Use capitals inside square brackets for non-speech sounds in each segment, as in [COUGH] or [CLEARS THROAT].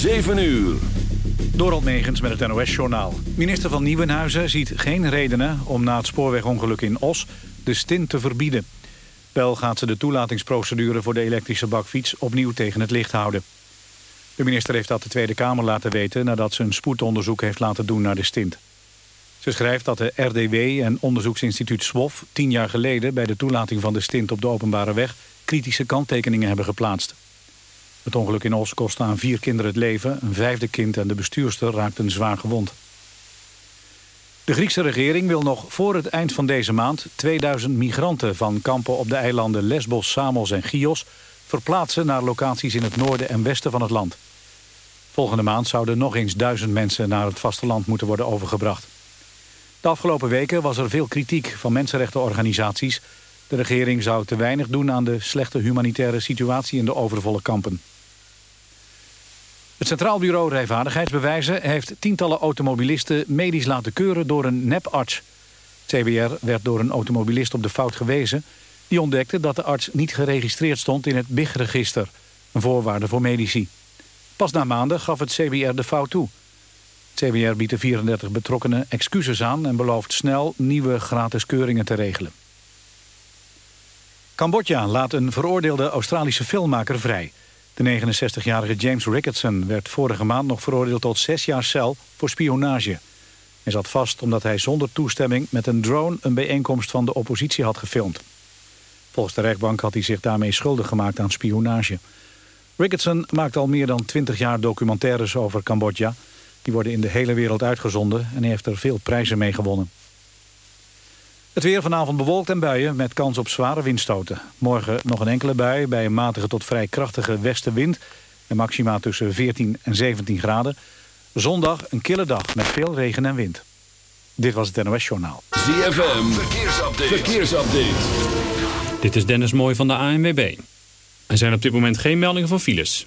7 uur. Dorald Megens met het NOS-journaal. Minister van Nieuwenhuizen ziet geen redenen om na het spoorwegongeluk in Os de stint te verbieden. Wel gaat ze de toelatingsprocedure voor de elektrische bakfiets opnieuw tegen het licht houden. De minister heeft dat de Tweede Kamer laten weten nadat ze een spoedonderzoek heeft laten doen naar de stint. Ze schrijft dat de RDW en onderzoeksinstituut SWOF tien jaar geleden bij de toelating van de stint op de openbare weg kritische kanttekeningen hebben geplaatst. Het ongeluk in Os kostte aan vier kinderen het leven. Een vijfde kind en de bestuurster raakten zwaar gewond. De Griekse regering wil nog voor het eind van deze maand... 2000 migranten van kampen op de eilanden Lesbos, Samos en Chios... verplaatsen naar locaties in het noorden en westen van het land. Volgende maand zouden nog eens duizend mensen naar het vasteland moeten worden overgebracht. De afgelopen weken was er veel kritiek van mensenrechtenorganisaties. De regering zou te weinig doen aan de slechte humanitaire situatie in de overvolle kampen. Het Centraal Bureau Rijvaardigheidsbewijzen heeft tientallen automobilisten medisch laten keuren door een neparts. CBR werd door een automobilist op de fout gewezen. Die ontdekte dat de arts niet geregistreerd stond in het BIG-register, een voorwaarde voor medici. Pas na maanden gaf het CBR de fout toe. CBR biedt de 34 betrokkenen excuses aan en belooft snel nieuwe gratis keuringen te regelen. Cambodja laat een veroordeelde Australische filmmaker vrij. De 69-jarige James Ricketson werd vorige maand nog veroordeeld tot zes jaar cel voor spionage. Hij zat vast omdat hij zonder toestemming met een drone een bijeenkomst van de oppositie had gefilmd. Volgens de rechtbank had hij zich daarmee schuldig gemaakt aan spionage. Ricketson maakt al meer dan 20 jaar documentaires over Cambodja. Die worden in de hele wereld uitgezonden en hij heeft er veel prijzen mee gewonnen. Het weer vanavond bewolkt en buien met kans op zware windstoten. Morgen nog een enkele bui bij een matige tot vrij krachtige westenwind... en maxima tussen 14 en 17 graden. Zondag een kille dag met veel regen en wind. Dit was het NOS Journaal. ZFM, verkeersupdate. verkeersupdate. Dit is Dennis Mooij van de ANWB. Er zijn op dit moment geen meldingen van files.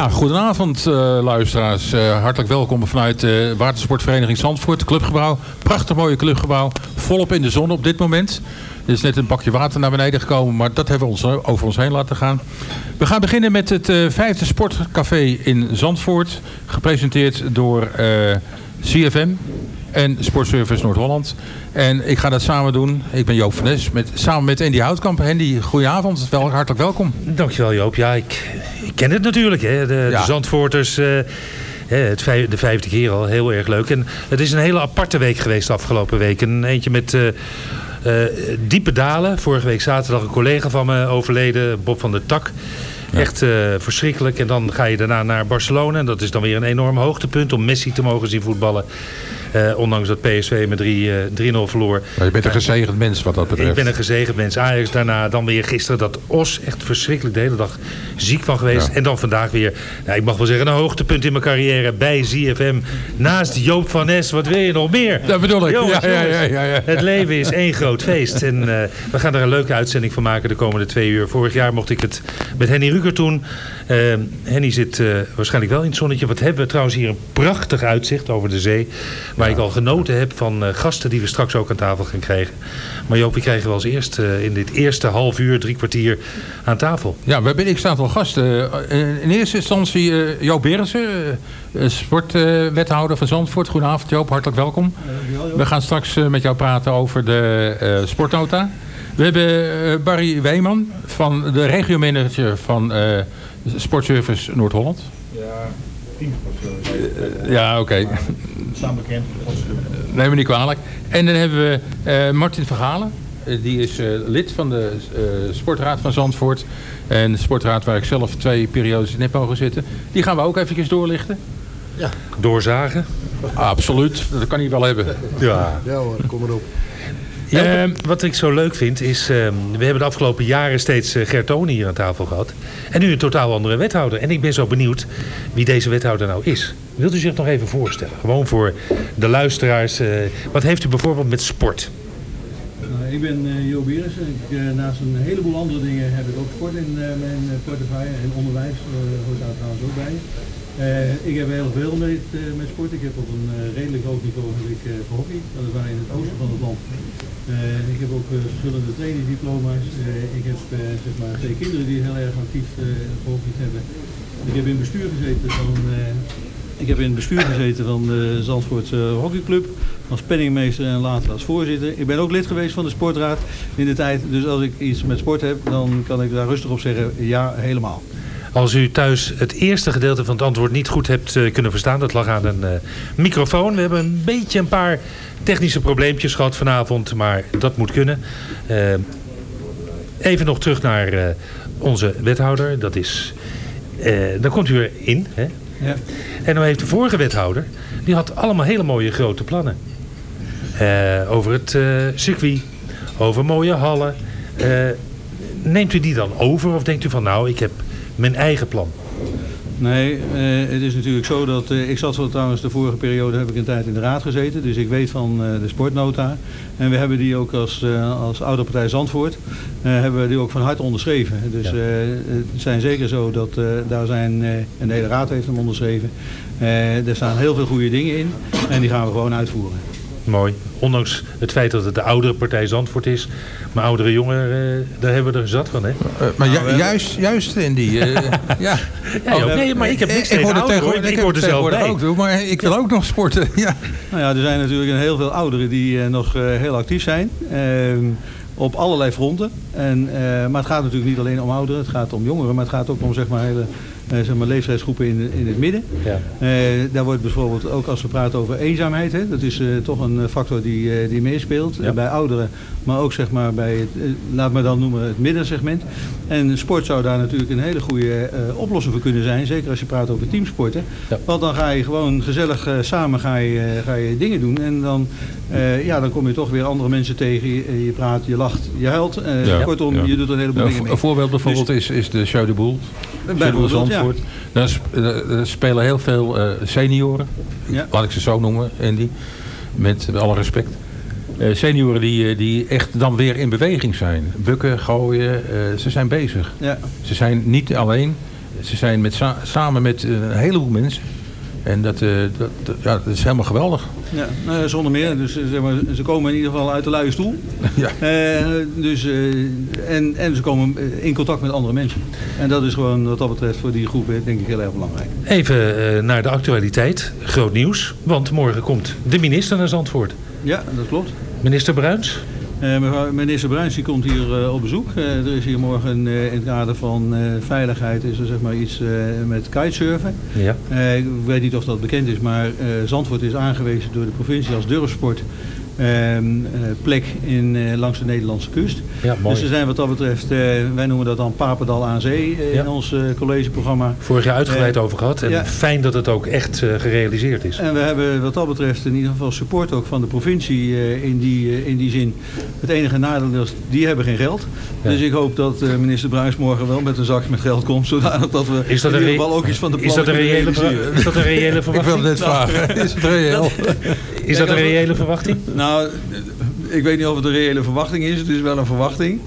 Ja, goedenavond eh, luisteraars. Eh, hartelijk welkom vanuit de Watersportvereniging Zandvoort, clubgebouw. Prachtig mooie clubgebouw, volop in de zon op dit moment. Er is net een bakje water naar beneden gekomen, maar dat hebben we ons eh, over ons heen laten gaan. We gaan beginnen met het eh, vijfde sportcafé in Zandvoort. Gepresenteerd door eh, CFM en Sportservice Noord-Holland. En ik ga dat samen doen. Ik ben Joop van Nes, met, samen met Andy Houtkamp. Andy, goedenavond. Wel, hartelijk welkom. Dankjewel Joop. Ja, ik, ik ken het natuurlijk. Hè. De, Ja. de Zandvoorters, eh, het vijf- de vijfde keer al, heel erg leuk. En het is een hele aparte week geweest de afgelopen week. En eentje met eh, Eh, diepe dalen. Vorige week zaterdag een collega van me overleden, Bob van der Tak. Echt eh, verschrikkelijk. En dan ga je daarna naar Barcelona. En dat is dan weer een enorm hoogtepunt om Messi te mogen zien voetballen. Eh, ondanks dat PSV met 3, eh, 3-0 verloor. Maar je bent een gezegend mens wat dat betreft. Ik ben een gezegend mens. Ajax daarna dan weer gisteren dat Os. Echt verschrikkelijk de hele dag ziek van geweest. Ja. En dan vandaag weer, nou, ik mag wel zeggen, een hoogtepunt in mijn carrière bij ZFM. Naast Joop van Nes. Wat wil je nog meer? Dat bedoel ik. Jongens, Ja, ja, jongens, ja, ja, ja. Het leven is één groot feest. En eh, we gaan er een leuke uitzending van maken de komende twee uur. Vorig jaar mocht ik het met Henny Ruker doen. Henny zit waarschijnlijk wel in het zonnetje. Wat hebben we trouwens hier een prachtig uitzicht over de zee. Waar ik al genoten heb van eh, gasten die we straks ook aan tafel gaan krijgen. Maar Joop, wie krijgen we als eerst eh, in dit eerste half uur, drie kwartier aan tafel? Ja, we hebben een x-aantal gasten. Eh, in eerste instantie eh, Joop Berensen, eh, sportwethouder van Zandvoort. Goedenavond Joop, hartelijk welkom. We gaan straks met jou praten over de eh, sportnota. We hebben Barry Weeman, van de regiomanager van eh, Sportservice Noord-Holland. Ja, Ja, oké. Staan bekend. Neem me niet kwalijk. En dan hebben we eh, Martin Vergalen. Eh, die is eh, lid van de eh, Sportraad van Zandvoort. En de Sportraad waar ik zelf twee periodes in heb mogen zitten. Die gaan we ook eventjes doorlichten. Ja. Doorzagen? Absoluut, dat kan hij wel hebben. Ja. Ja hoor, kom maar Ja, wat ik zo leuk vind is, ehm, we hebben de afgelopen jaren steeds eh, Gert Tonen hier aan tafel gehad. En nu een totaal andere wethouder. En ik ben zo benieuwd wie deze wethouder nou is. Wilt u zich nog even voorstellen? Gewoon voor de luisteraars. eh, wat heeft u bijvoorbeeld met sport? Nou, ik ben eh Jo Beres. Ik, eh, naast een heleboel andere dingen heb ik ook sport in eh, mijn eh, portefeuille en onderwijs eh, hoort daar trouwens ook bij. Eh, ik heb heel veel met, eh, met sport. Ik heb op een eh, redelijk hoog niveau heb ik, eh, gehockeyd, weliswaar in het oosten van het land. Ik heb ook verschillende trainingsdiploma's. Ik heb zeg maar twee kinderen die heel erg actief gehockeyd hebben. Ik heb in bestuur gezeten van ik heb in het bestuur gezeten van de Zandvoortse hockeyclub. Als penningmeester en later als voorzitter. Ik ben ook lid geweest van de sportraad in de tijd. Dus als ik iets met sport heb, dan kan ik daar rustig op zeggen ja, helemaal. Als u thuis het eerste gedeelte van het antwoord niet goed hebt eh, kunnen verstaan, dat lag aan een eh, microfoon. We hebben een beetje een paar technische probleempjes gehad vanavond, maar dat moet kunnen. Eh, even nog terug naar onze wethouder. Dat is, dan komt u weer in. Hè? Ja. En dan heeft de vorige wethouder, die had allemaal hele mooie grote plannen. Over het circuit, over mooie hallen. Neemt u die dan over of denkt u van nou, ik heb mijn eigen plan? Nee, eh, het is natuurlijk zo dat... eh, ik zat wel trouwens de vorige periode heb ik een tijd in de raad gezeten. Dus ik weet van eh, de sportnota. En we hebben die ook als, als oude partij Zandvoort... hebben we die ook van harte onderschreven. Dus Ja. het zijn zeker zo dat daar zijn... en de hele raad heeft hem onderschreven. Er staan heel veel goede dingen in. En die gaan we gewoon uitvoeren. Mooi. Ondanks het feit dat het de oudere partij Zandvoort is. Maar oudere jongeren, eh, daar hebben we er zat van. Hè? Eh, maar ju- juist, juist in die... eh, [LAUGHS] ja. Ja, joh, nee, maar ik heb niks tegen hoor. Ik heb hoor er zelf tegenwoordig bij. ook maar ik wil ook nog sporten. [LAUGHS] Ja. Nou ja, er zijn natuurlijk heel veel ouderen die eh, nog eh, heel actief zijn. ehm, op allerlei fronten. En, eh, maar het gaat natuurlijk niet alleen om ouderen, het gaat om jongeren. Maar het gaat ook om zeg maar, hele eh, zeg maar, leeftijdsgroepen in, in het midden. Ja. Eh, daar wordt bijvoorbeeld ook als we praten over eenzaamheid. Hè, dat is eh, toch een eh, factor die, eh, die meespeelt. Ja. Eh, bij ouderen, maar ook zeg maar, bij het, eh, laat me dan noemen, het middensegment. En sport zou daar natuurlijk een hele goede eh, oplossing voor kunnen zijn. Zeker als je praat over teamsporten. Ja. Want dan ga je gewoon gezellig eh, samen ga je, eh, ga je dingen doen. En dan, eh, ja, dan kom je toch weer andere mensen tegen. Je, je praat, je lacht, je huilt. Eh. Kortom, je doet een heleboel dingen mee. Een voorbeeld bijvoorbeeld is, is de Show de Boel. Ja. Zandvoort. Daar, eh, daar spelen heel veel eh, senioren. Ja. Laat ik ze zo noemen, Andy. Met alle respect. Eh, senioren die, eh, die echt dan weer in beweging zijn. Bukken, gooien, eh, ze zijn bezig. Ja. Ze zijn niet alleen. Ze zijn met, sa- samen met eh, een heleboel mensen. En dat, eh, dat, dat- ja, dat is helemaal geweldig. Ja, nou, ja, zonder meer. Dus eh, zeg maar, ze komen in ieder geval uit de luie stoel. [LAUGHS] Ja. Eh, dus, eh, en, en ze komen eh, in contact met andere mensen. En dat is gewoon wat dat betreft voor die groep eh, denk ik heel erg belangrijk. Even eh, naar de actualiteit. Groot nieuws. Want morgen komt de minister naar Zandvoort. Ja, dat klopt. Minister Bruins. Eh, mevrouw- minister Bruins die komt hier eh, op bezoek. Eh, er is hier morgen eh, in het kader van eh, veiligheid is er zeg maar iets eh, met kitesurfen. Ja. Eh, ik weet niet of dat bekend is, maar eh, Zandvoort is aangewezen door de provincie als durfsport ehm, eh, plek in, eh, langs de Nederlandse kust. Ja, mooi. Dus er zijn wat dat betreft, eh, wij noemen dat dan Papendal aan Zee eh, Ja. in ons collegeprogramma. Vorig jaar uitgebreid over gehad. En ja. fijn dat het ook echt eh, gerealiseerd is. En we hebben wat dat betreft in ieder geval support ook van de provincie eh, in, die, in die zin. Het enige nadeel is, die hebben geen geld. Ja. Dus ik hoop dat eh, minister Bruins morgen wel met een zak met geld komt. Zodanig dat we Is dat in ieder geval ook iets van de is dat plannen een kunnen reële is dat een reële verwachting? Ik wilde net vragen. [LAUGHS] Is het reëel? [LAUGHS] Is dat een reële verwachting? Nou, ik weet niet of het een reële verwachting is. Het is wel een verwachting.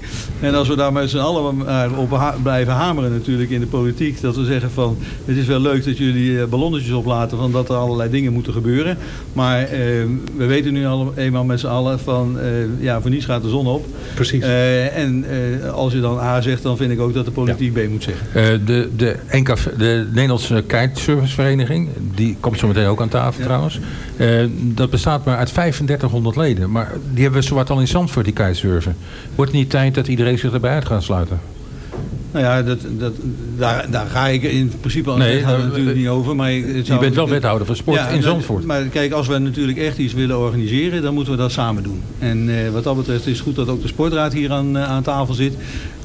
En als we daar met z'n allen maar op ha- blijven hameren natuurlijk in de politiek. Dat we zeggen van, het is wel leuk dat jullie eh, ballonnetjes oplaten van dat er allerlei dingen moeten gebeuren. Maar eh, we weten nu al eenmaal met z'n allen van, eh, ja, voor niets gaat de zon op. Precies. Eh, en eh, als je dan A zegt, dan vind ik ook dat de politiek B moet zeggen. Eh, de, de, NK, de Nederlandse Kitesurfersvereniging, die komt zo meteen ook aan tafel trouwens. Eh, dat bestaat maar uit 3500 leden. Maar die hebben we zowat al in Zandvoort, die kitesurfen. Wordt het niet tijd dat iedereen zich erbij uit gaat sluiten? Nou ja, dat, dat, daar, daar ga ik in principe al Nee, nee, daar- natuurlijk niet over. Maar Je bent wel wethouder van sport in Zandvoort. Maar kijk, als we natuurlijk echt iets willen organiseren, dan moeten we dat samen doen. En eh, wat dat betreft is het goed dat ook de sportraad hier aan, eh, aan tafel zit.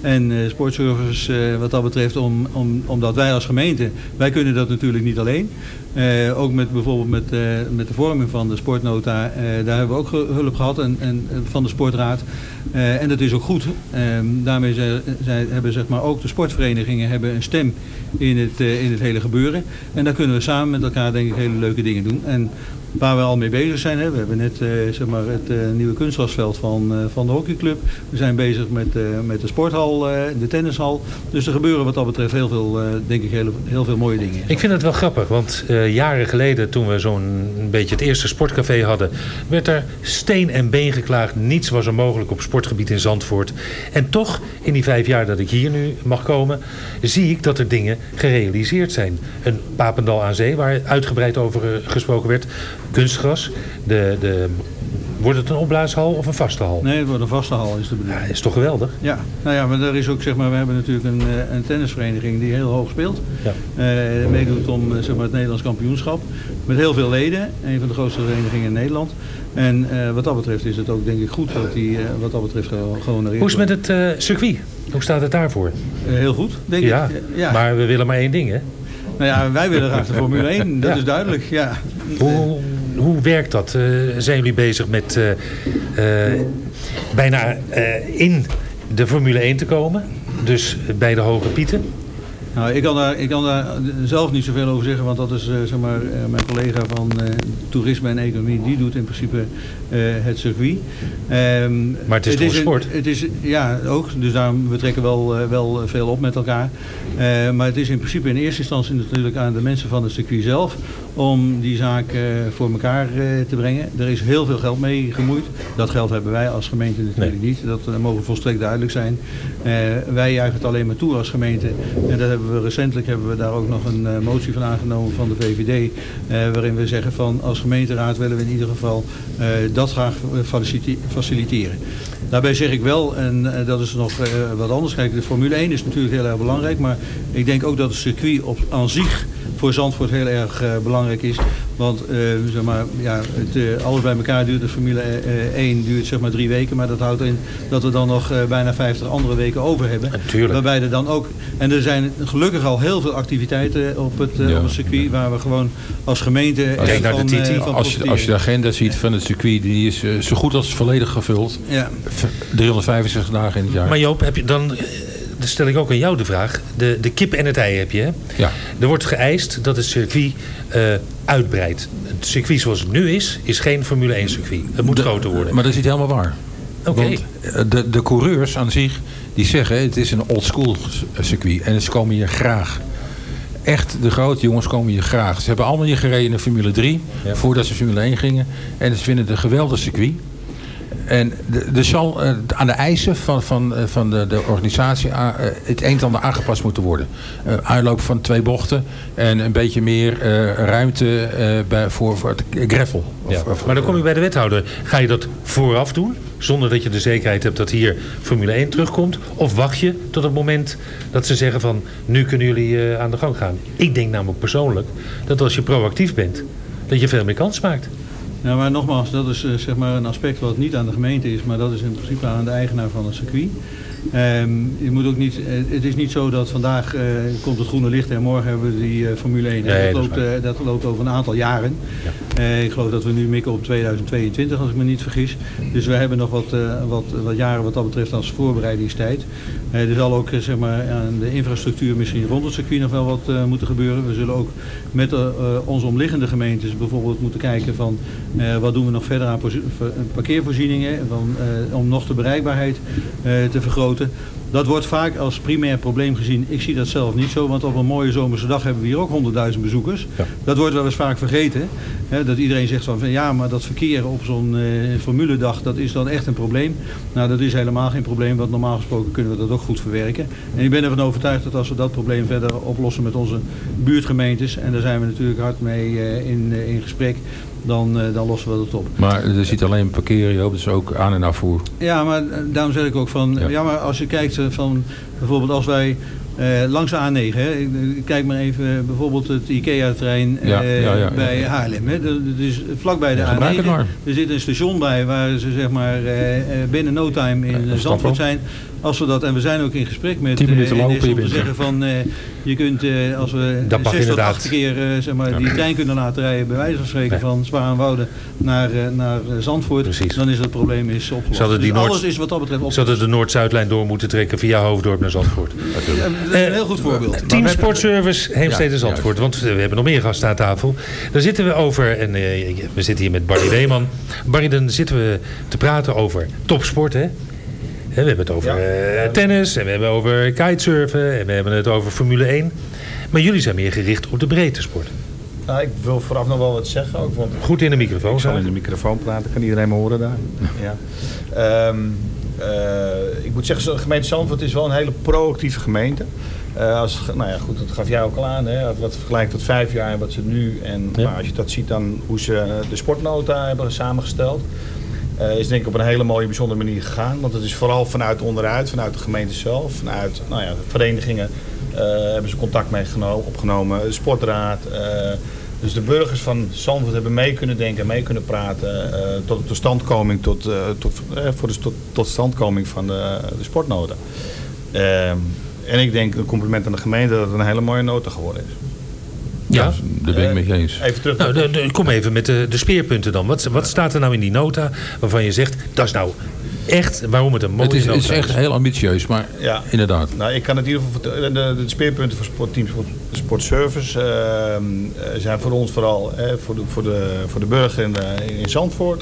En eh sportservice eh, wat dat betreft, om, om, omdat wij als gemeente, wij kunnen dat natuurlijk niet alleen. Eh, ook met bijvoorbeeld met, met de vorming van de sportnota, daar hebben we ook hulp gehad en, en, van de sportraad. En dat is ook goed. Eh, daarmee zij, hebben zeg maar, ook de sportverenigingen hebben een stem in het, in het hele gebeuren. En daar kunnen we samen met elkaar denk ik hele leuke dingen doen. En waar we al mee bezig zijn, hè, we hebben net eh, zeg maar het eh, nieuwe kunstgrasveld van, eh, van de hockeyclub. We zijn bezig met, met de sporthal, de tennishal. Dus er gebeuren wat dat betreft heel veel, denk ik, heel, heel veel mooie dingen. Ik vind het wel grappig, want jaren geleden toen we zo'n beetje het eerste sportcafé hadden, werd er steen en been geklaagd. Niets was er mogelijk op sportgebied in Zandvoort. En toch, in die vijf jaar dat ik hier nu mag komen, zie ik dat er dingen gerealiseerd zijn. Een Papendal aan Zee, waar uitgebreid over gesproken werd. Kunstgras, de, de, wordt het een opblaashal of een vaste hal? Nee, het wordt een vaste hal is de bedoeling. Ja, is toch geweldig? Ja, nou ja, maar er is ook, zeg maar, we hebben natuurlijk een, eh, een tennisvereniging die heel hoog speelt. Ja. Eh, meedoet om eh, zeg maar, het Nederlands kampioenschap. Met heel veel leden. Een van de grootste verenigingen in Nederland. En wat dat betreft is het ook denk ik goed dat die wat dat betreft gewoon Hoe is het met het circuit? Hoe staat het daarvoor? Heel goed, denk ja, ik. Ja. maar we willen maar één ding, hè? Nou ja, wij willen graag de Formule 1, dat Ja. is duidelijk. Ja. Hoe, hoe werkt dat? Eh, zijn jullie bezig met eh, eh, bijna in de Formule 1 te komen? Dus bij de hoge pieten? Nou, ik kan, daar, ik kan daar zelf niet zoveel over zeggen, want dat is eh, zeg maar, mijn collega van toerisme en economie, die doet in principe het circuit. Ehm, Maar het is toch een een- sport? Het is, ja, ook. Dus daarom, we trekken wel, wel veel op met elkaar. Maar het is in principe in eerste instantie natuurlijk aan de mensen van het circuit zelf om die zaak eh, voor elkaar eh, te brengen. Er is heel veel geld mee gemoeid. Dat geld hebben wij als gemeente natuurlijk niet. Dat eh, mogen volstrekt duidelijk zijn. Wij juichen het alleen maar toe als gemeente. En dat hebben we recentelijk hebben we daar ook nog een motie van aangenomen van de VVD. waarin we zeggen van als gemeenteraad willen we in ieder geval dat graag facilite- faciliteren. Daarbij zeg ik wel, en dat is nog wat anders. Kijk, de Formule 1 is natuurlijk heel erg belangrijk. Maar ik denk ook dat het circuit op, aan zich voor Zandvoort heel erg eh, belangrijk is. Want eh, zeg maar, ja, het, eh, alles bij elkaar duurt. De Formule eh, 1 duurt zeg maar drie weken. Maar dat houdt in dat we dan nog eh, bijna 50 andere weken over hebben. Natuurlijk. Waarbij er dan ook... En er zijn gelukkig al heel veel activiteiten op het, eh, Ja. op het circuit. Waar we gewoon als gemeente Als, van, eh, van als, je, als je de agenda ziet van het circuit, die is zo goed als volledig gevuld. Ja. V- 365 dagen in het jaar. Maar Joop, heb je dan, dan stel ik ook aan jou de vraag. De, de kip en het ei heb je, hè? Ja. Er wordt geëist dat het circuit eh, uitbreidt. Het circuit zoals het nu is, is geen Formule 1 circuit. Het moet De- groter worden. Maar dat is niet helemaal waar. Oké. Want eh, de, de coureurs aan zich, die zeggen het is een old school circuit. En ze komen hier graag. Echt, de grote jongens komen hier graag. Ze hebben allemaal hier gereden in Formule 3, Ja. voordat ze Formule 1 gingen. En ze vinden het een geweldig circuit. En de- er zal eh, aan de eisen van, van, eh, van de, de organisatie eh, het een en ander aangepast moeten worden. Uitloop van twee bochten en een beetje meer ruimte bij, voor, voor het gravel. Of- Ja. of- Maar dan kom je bij de wethouder. Ga je dat vooraf doen? Zonder dat je de zekerheid hebt dat hier Formule 1 terugkomt? Of wacht je tot het moment dat ze zeggen van... nu kunnen jullie aan de gang gaan? Ik denk namelijk persoonlijk dat als je proactief bent... dat je veel meer kans maakt. Nou, maar nogmaals, dat is eh, zeg maar een aspect wat niet aan de gemeente is, maar dat is in principe aan de eigenaar van het circuit. Ehm, je moet ook niet, eh, het is niet zo dat vandaag eh, komt het groene licht en morgen hebben we die eh, Formule 1. Nee, dat, loopt, dat loopt over een aantal jaren. Ik geloof dat we nu mikken op 2022 als ik me niet vergis. Dus we hebben nog wat, wat, wat jaren wat dat betreft als voorbereidingstijd. Er zal ook zeg maar, aan de infrastructuur misschien rond het circuit nog wel wat moeten gebeuren. We zullen ook met onze omliggende gemeentes bijvoorbeeld moeten kijken van wat doen we nog verder aan parkeervoorzieningen van, om nog de bereikbaarheid te vergroten. Dat wordt vaak als primair probleem gezien. Ik zie dat zelf niet zo, want op een mooie zomerse dag hebben we hier ook 100.000 bezoekers. Dat wordt wel eens vaak vergeten. Hè, dat iedereen zegt van, ja, maar dat verkeer op zo'n eh, formuledag, dat is dan echt een probleem. Nou, dat is helemaal geen probleem, want normaal gesproken kunnen we dat ook goed verwerken. En ik ben ervan overtuigd dat als we dat probleem verder oplossen met onze buurtgemeentes, en daar zijn we natuurlijk hard mee eh, in, eh, in gesprek, dan, eh, dan lossen we dat op. Maar er zit alleen parkeren, Joop, dus ook aan- en afvoer. Ja, maar eh, daarom zeg ik ook van, ja, maar als je kijkt eh, van, bijvoorbeeld als wij langs de A9, hè, kijk maar even bijvoorbeeld het IKEA-trein Ja, ja, ja, bij. Haarlem. Hè. Is vlakbij de Ja, gebruik het A9. maar. Er zit een station bij waar ze zeg maar binnen no time in Zandvoort zijn. Als we dat, en we zijn ook in gesprek met minuten eh, lopen, NS om je te bent zeggen van eh, je kunt eh, als we Dat zes tot acht keer eh, zeg maar, die trein kunnen laten rijden bij wijze van spreken van Zwaar en Wouden naar, naar Zandvoort, dan is dat probleem is opgelost. Dus Noord- alles is wat dat betreft Ze opgelost. hadden de Noord-Zuidlijn door moeten trekken via Hoofddorp naar Zandvoort. Ja, dat is een heel goed voorbeeld. Team Sportservice Heemstede Ja, Zandvoort. Want we hebben nog meer gasten aan tafel. Daar zitten we over. En we zitten hier met Barry Weeman. Barry, dan zitten we te praten over topsport. Hè? We hebben het over eh, tennis. En we hebben het over kitesurfen. En we hebben het over Formule 1. Maar jullie zijn meer gericht op de breedte sport. Nou, ik wil vooraf nog wel wat zeggen. Ook, want Goed in de microfoon. ik zal in de microfoon praten, kan iedereen me horen daar. Ja. Ehm, eh, ik moet zeggen, de gemeente Zandvoort is wel een hele proactieve gemeente. Eh, als, nou ja, goed, dat gaf jij ook al aan. Hè? Wat vergelijkt tot vijf jaar en wat ze nu. En Ja. maar als je dat ziet dan hoe ze de sportnota hebben samengesteld. Eh, is denk ik op een hele mooie, bijzondere manier gegaan. Want het is vooral vanuit onderuit, vanuit de gemeente zelf, vanuit nou ja, verenigingen eh, hebben ze contact meegenomen, opgenomen. De sportraad. eh, dus de burgers van Zandvoort hebben mee kunnen denken, mee kunnen praten. tot de totstandkoming, tot, tot, voor de tot, van de, de sportnota. Ehm, en ik denk een compliment aan de gemeente dat het een hele mooie nota geworden is. Ja. Daar ben ik mee eens. Even terug. Nou, de- de- kom even met de, de speerpunten dan. Wat, wat staat er nou in die nota waarvan je zegt... dat is nou echt waarom het een mooie Het is, nota het is echt heel ambitieus, maar Ja. inderdaad. Nou, ik kan het in ieder geval vertellen. De, de speerpunten voor sportteam Sport, Sportservice ehm, eh, zijn voor ons vooral eh, voor, de, voor, de, voor de burger in, eh, in Zandvoort.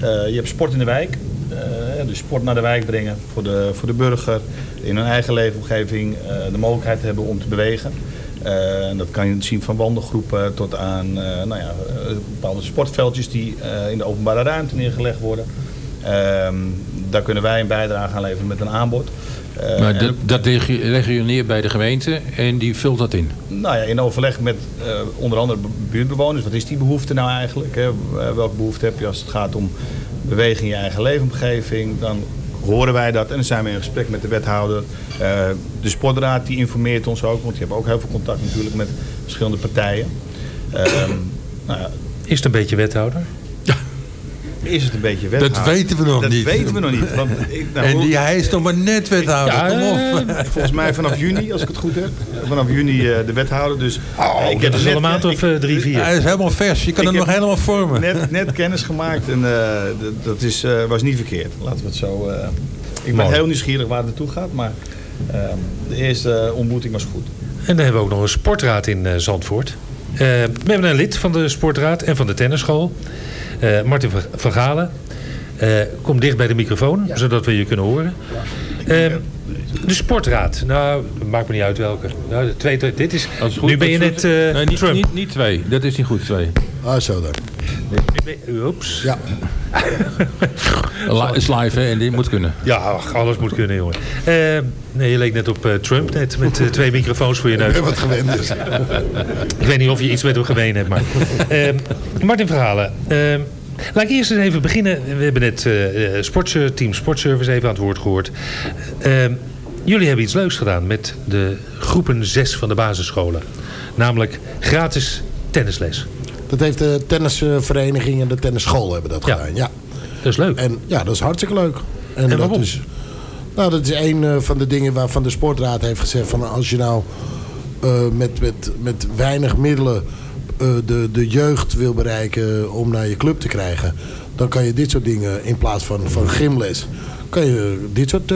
Eh, je hebt sport in de wijk. eh, dus sport naar de wijk brengen voor de, voor de burger. In hun eigen leefomgeving eh, de mogelijkheid hebben om te bewegen. Eh, dat kan je zien van wandelgroepen tot aan eh, nou ja, eh, bepaalde sportveldjes die in de openbare ruimte neergelegd worden. Ehm, daar kunnen wij een bijdrage aan leveren met een aanbod. Maar dat, dat leg je, neer bij de gemeente en die vult dat in. nou ja, in overleg met onder andere bu- buurtbewoners. Wat is die behoefte nou eigenlijk? Hè? Welke behoefte heb je als het gaat om beweging in je eigen leefomgeving? Dan horen wij dat en dan zijn we in gesprek met de wethouder. Eh, de sportraad die informeert ons ook, want die hebben ook heel veel contact natuurlijk met verschillende partijen. Ehm, nou Is het een beetje wethouder? Is het een beetje wethouder? Dat weten we nog dat niet. Dat weten we nog niet. Want ik, nou, en hoe- die, hij is nog maar net wethouder, Ja, kom op. eh, [LAUGHS] Volgens mij vanaf juni, als ik het goed heb. Vanaf juni eh, de wethouder. Dus, Oh, ik dat is net- al een maand of eh, drie, vier. Hij is helemaal vers, je kan Ik hem nog heb helemaal vormen. net, net kennis gemaakt en eh, dat is, eh, was niet verkeerd. Laten we het zo. eh, ik ben heel nieuwsgierig waar het naartoe gaat, maar eh, de eerste ontmoeting was goed. En dan hebben we ook nog een sportraad in eh, Zandvoort. Eh, we hebben een lid van de sportraad en van de tennisschool. Eh, Martin van Galen. Eh, kom dicht bij de microfoon, zodat we je kunnen horen. Eh, de sportraad. Nou, maakt me niet uit welke. Nou, de twee, dit is, goed- nu ben je net nee, niet, Trump. Niet, niet twee, dat is niet goed, twee. Ah, zo dan. Oeps. Ja. Is live hè, en die moet kunnen. Ja, ach, alles moet kunnen, jongen. Eh, nee, je leek net op eh, Trump, net met eh, twee microfoons voor je neus. Ik ben wat gewend dus. [LAUGHS] Ik weet niet of je iets met hem gemeen hebt, maar... Eh, Martin Verhalen. eh, laat ik eerst eens even beginnen. We hebben net eh, sportse- team Sportservice even aan het woord gehoord. Eh, jullie hebben iets leuks gedaan met de groepen 6 van de basisscholen. Namelijk gratis tennisles. Dat heeft de tennisvereniging en de tennisschool hebben dat gedaan. Ja. Dat is leuk. En ja, dat is hartstikke leuk. En, dat is, nou, dat is een eh, van de dingen waarvan de sportraad heeft gezegd van als je nou eh, met, met, met weinig middelen eh, de, de jeugd wil bereiken om naar je club te krijgen, dan kan je dit soort dingen in plaats van, van gymles, kan je dit soort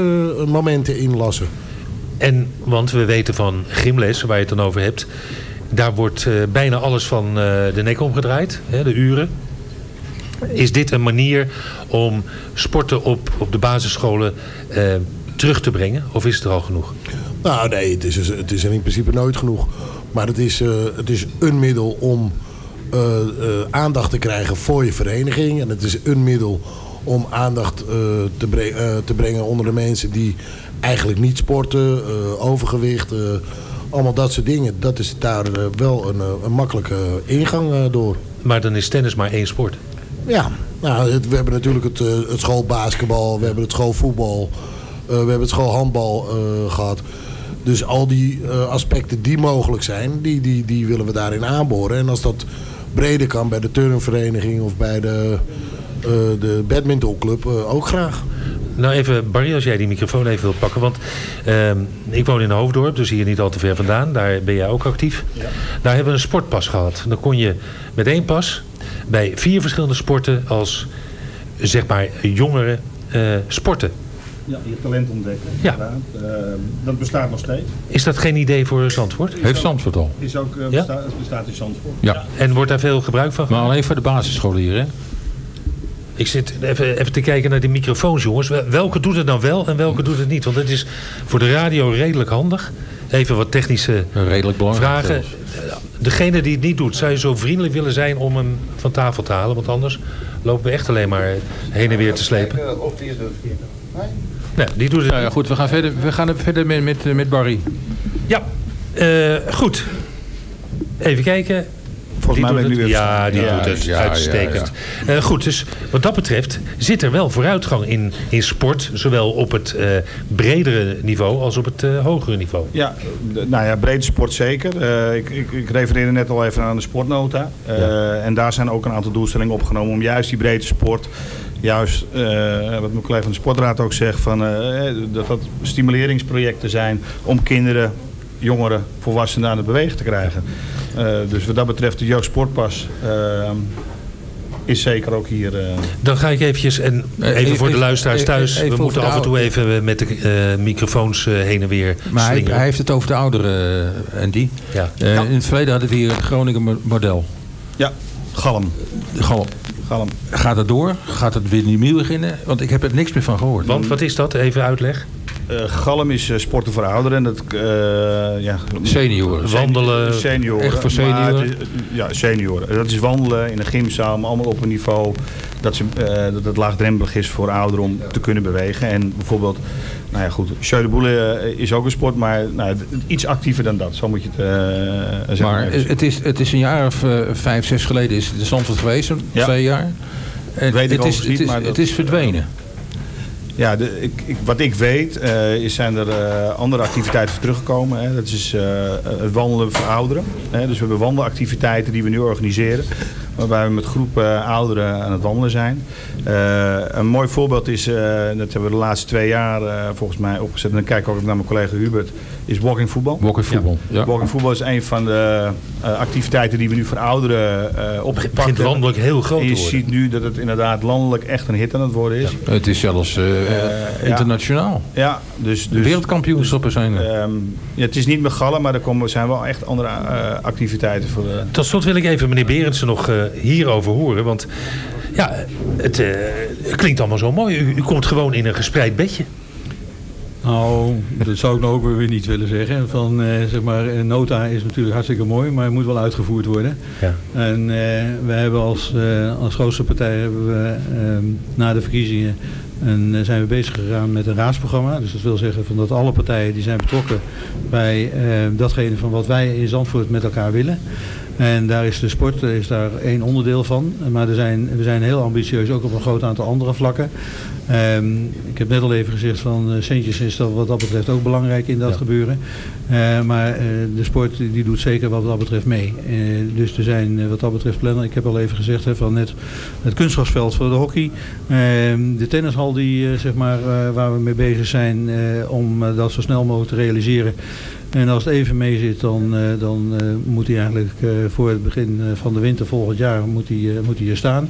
momenten inlassen. En, want we weten van gymles, waar je het dan over hebt... daar wordt eh, bijna alles van eh, de nek omgedraaid, hè, de uren. Is dit een manier om sporten op, op de basisscholen eh, terug te brengen? Of is het er al genoeg? Nou nee, het is, het is in principe nooit genoeg. Maar het is, het is een middel om aandacht te krijgen voor je vereniging. En het is een middel om aandacht te, bre- te brengen onder de mensen die eigenlijk niet sporten. overgewicht, allemaal dat soort dingen. Dat is daar eh, wel een, eh, een makkelijke ingang eh, door. Maar dan is tennis maar één sport. Ja, nou, het- we hebben natuurlijk het, het schoolbasketbal, we hebben het schoolvoetbal, we hebben het schoolhandbal eh, gehad. Dus al die aspecten die mogelijk zijn, die, die, die willen we daarin aanboren. En als dat breder kan bij de turnvereniging of bij de, de badmintonclub, ook graag. Nou even, Barry, als jij die microfoon even wilt pakken. Want ehm, ik woon in Hoofddorp, dus hier niet al te ver vandaan. Daar ben jij ook actief. Daar hebben we een sportpas gehad. Dan kon je met één pas bij vier verschillende sporten als, zeg maar, jongeren eh, sporten. Ja, je talent ontdekken. Ja. inderdaad. Eh, dat bestaat nog steeds. Is dat geen idee voor Zandvoort? Heeft Zandvoort al. Is ook, Ja? besta- het bestaat in Zandvoort. Ja. En wordt daar veel gebruik van Maar alleen voor de basisscholen hier, hè? Ik zit even, even te kijken naar die microfoons, jongens. Wel- Welke doet het nou wel en welke doet het niet? Want het is voor de radio redelijk handig. Even wat technische Redelijk belangrijk. vragen. Degene die het niet doet, zou je zo vriendelijk willen zijn om hem van tafel te halen? Want anders lopen we echt alleen maar heen en weer te slepen. Of die is. Nee, die doet het Nou ja, goed, we gaan verder, we gaan verder met, met, met Barry. Ja, eh, goed. Even kijken. Volgens mij Die ben ik nu even Ja, die Ja, doet het. ja, Uitstekend. Eh, goed, dus wat dat betreft zit er wel vooruitgang in, in sport. Zowel op het eh, bredere niveau als op het eh, hogere niveau. Ja, nou ja, breedte sport zeker. Ik, ik, ik refereerde net al even aan de sportnota. En daar zijn ook een aantal doelstellingen opgenomen om juist die breedte sport... Juist, wat mijn collega van de sportraad ook zegt, van, dat dat stimuleringsprojecten zijn om kinderen, jongeren, volwassenen aan het bewegen te krijgen. Eh, dus wat dat betreft de jeugdsportpas eh, is zeker ook hier... eh, Dan ga ik eventjes, en even even- voor de luisteraars thuis... even we moeten af en toe even met de eh, microfoons eh, heen en weer Maar hij, heeft het over de ouderen en die. Ja. In het verleden hadden we hier het Groningen mo- model. ja, galm. Galm. galm. Gaat het door? Gaat het weer nieuw beginnen? Want ik heb er niks meer van gehoord. Want wat is dat? Even uitleg. Eh, galm is eh, sporten voor ouderen. Dat, eh, ja, Senioren. Wandelen. Senioren. Echt voor senioren? is- ja, senioren. Dat is wandelen in een gymzaal, maar allemaal op een niveau dat, ze, dat het laagdrempelig is voor ouderen om te kunnen bewegen. En bijvoorbeeld, nou ja goed, Jeu de Boule is ook een sport, maar nou, iets actiever dan dat. Zo moet je het zeggen. Maar het is, het is een jaar of vijf, zes geleden is het in Zandvoort geweest. Ja. Twee jaar. En Weet ik het, is, niet, het, is, maar het is verdwenen. Ja, ik, ik- wat ik weet, eh, is zijn er eh, andere activiteiten voor teruggekomen. Hè. Dat is eh, het wandelen voor ouderen. Hè. Dus we hebben wandelactiviteiten die we nu organiseren. Waarbij we met groepen ouderen aan het wandelen zijn. Eh, een mooi voorbeeld is, eh, dat hebben we de laatste twee jaar eh, volgens mij opgezet. En dan kijk ik ook naar mijn collega Hubert. Is walking voetbal. Walking voetbal. Ja. Walking voetbal is een van de eh, activiteiten die we nu voor ouderen eh opgepakt begint hebben. landelijk heel groot En je te worden. ziet nu dat het inderdaad landelijk echt een hit aan het worden is. Het is zelfs eh, internationaal. Ja, dus, De dus wereldkampioenschappen zijn er. Ehm, ja, het is niet met gallen, maar er komen, zijn wel echt andere eh, activiteiten voor. Tot slot wil ik even meneer Berendsen nog eh, hierover horen. Want ja, het eh, klinkt allemaal zo mooi. U, u komt gewoon in een gespreid bedje. Nou, dat zou ik nou ook weer niet willen zeggen. Van, eh, zeg maar, eh, nota is natuurlijk hartstikke mooi, maar het moet wel uitgevoerd worden. Ja. En eh, we hebben als, als grootste partij hebben we, ehm, na de verkiezingen en, zijn we bezig gegaan met een raadsprogramma. Dus dat wil zeggen van dat alle partijen die zijn betrokken bij datgene van wat wij in Zandvoort met elkaar willen. En daar is de sport is daar één onderdeel van. Maar er zijn, we zijn heel ambitieus ook op een groot aantal andere vlakken. Ehm, ik heb net al even gezegd van uh, centjes is dat wat dat betreft ook belangrijk in dat gebeuren. Uh, maar uh, de sport die doet zeker wat dat betreft mee. dus er zijn wat dat betreft plannen. Ik heb al even gezegd hè, van net het kunstgrasveld voor de hockey. Ehm, de tennishal die, zeg maar, waar we mee bezig zijn om dat zo snel mogelijk te realiseren. En als het even mee zit, dan, uh, dan uh, moet hij eigenlijk uh, voor het begin van de winter volgend jaar moet hij, moet hij er staan.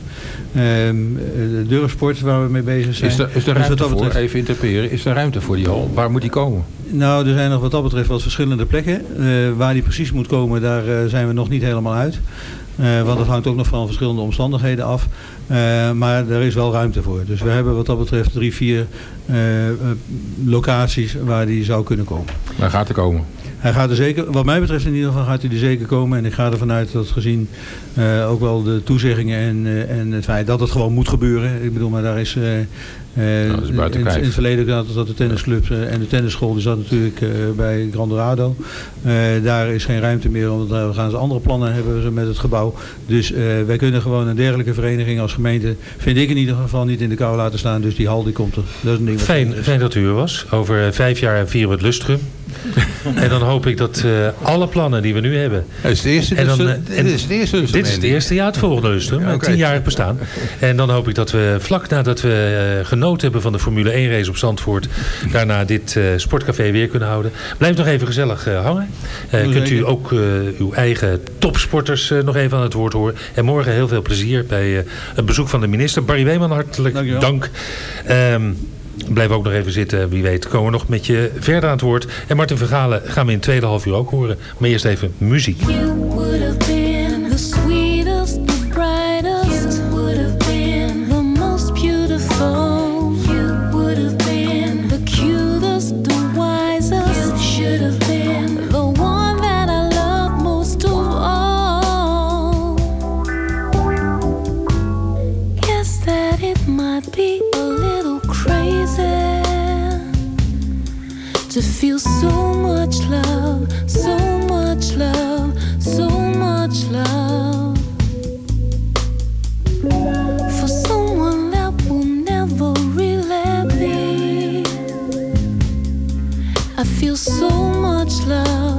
Ehm, de durfsport waar we mee bezig zijn. Is er, is er ruimte dus voor, even interpreteren, is er ruimte voor die hal? Waar moet die komen? Nou, er zijn nog wat dat betreft wat verschillende plekken. waar die precies moet komen, daar zijn we nog niet helemaal uit. Uh, want dat hangt ook nog van verschillende omstandigheden af. Uh, maar er is wel ruimte voor. Dus we hebben wat dat betreft drie, vier uh, locaties waar die zou kunnen komen. Waar gaat er komen? Hij gaat er zeker, wat mij betreft in ieder geval gaat hij er zeker komen. En ik ga ervan uit dat gezien ook wel de toezeggingen en, en het feit dat het gewoon moet gebeuren. Ik bedoel, maar daar is... Uh, nou, is in, in, het verleden dat, dat de tennisclubs en de tennisschool die zat natuurlijk bij Grand Dorado. daar is geen ruimte meer, want daar gaan ze andere plannen hebben ze met het gebouw. Dus wij kunnen gewoon een dergelijke vereniging als gemeente, vind ik in ieder geval, niet in de kou laten staan. Dus die hal die komt er. Dat is een ding fijn, fijn dat u er was. Over vijf jaar vieren we het lustrum. [LAUGHS] en dan hoop ik dat uh, alle plannen die we nu hebben... Het is de eerste, en dan, en, dit is het eerste Dit is het eerste, ja, het volgende lustrum. Ja, okay. Tienjarig bestaan. En dan hoop ik dat we vlak nadat we uh, genoten hebben van de Formule 1 race op Zandvoort... daarna dit sportcafé weer kunnen houden. Blijf nog even gezellig hangen. kunt u ook uw eigen topsporters nog even aan het woord horen. En morgen heel veel plezier bij het bezoek van de minister. Barry Weeman, hartelijk Dankjewel. dank. Um, Blijf ook nog even zitten. Wie weet komen we nog met je verder aan het woord. En Martin Vergalen gaan we in het tweede half uur ook horen. Maar eerst even muziek. To feel so much love, so much love, so much love. For someone that will never. I feel so much love,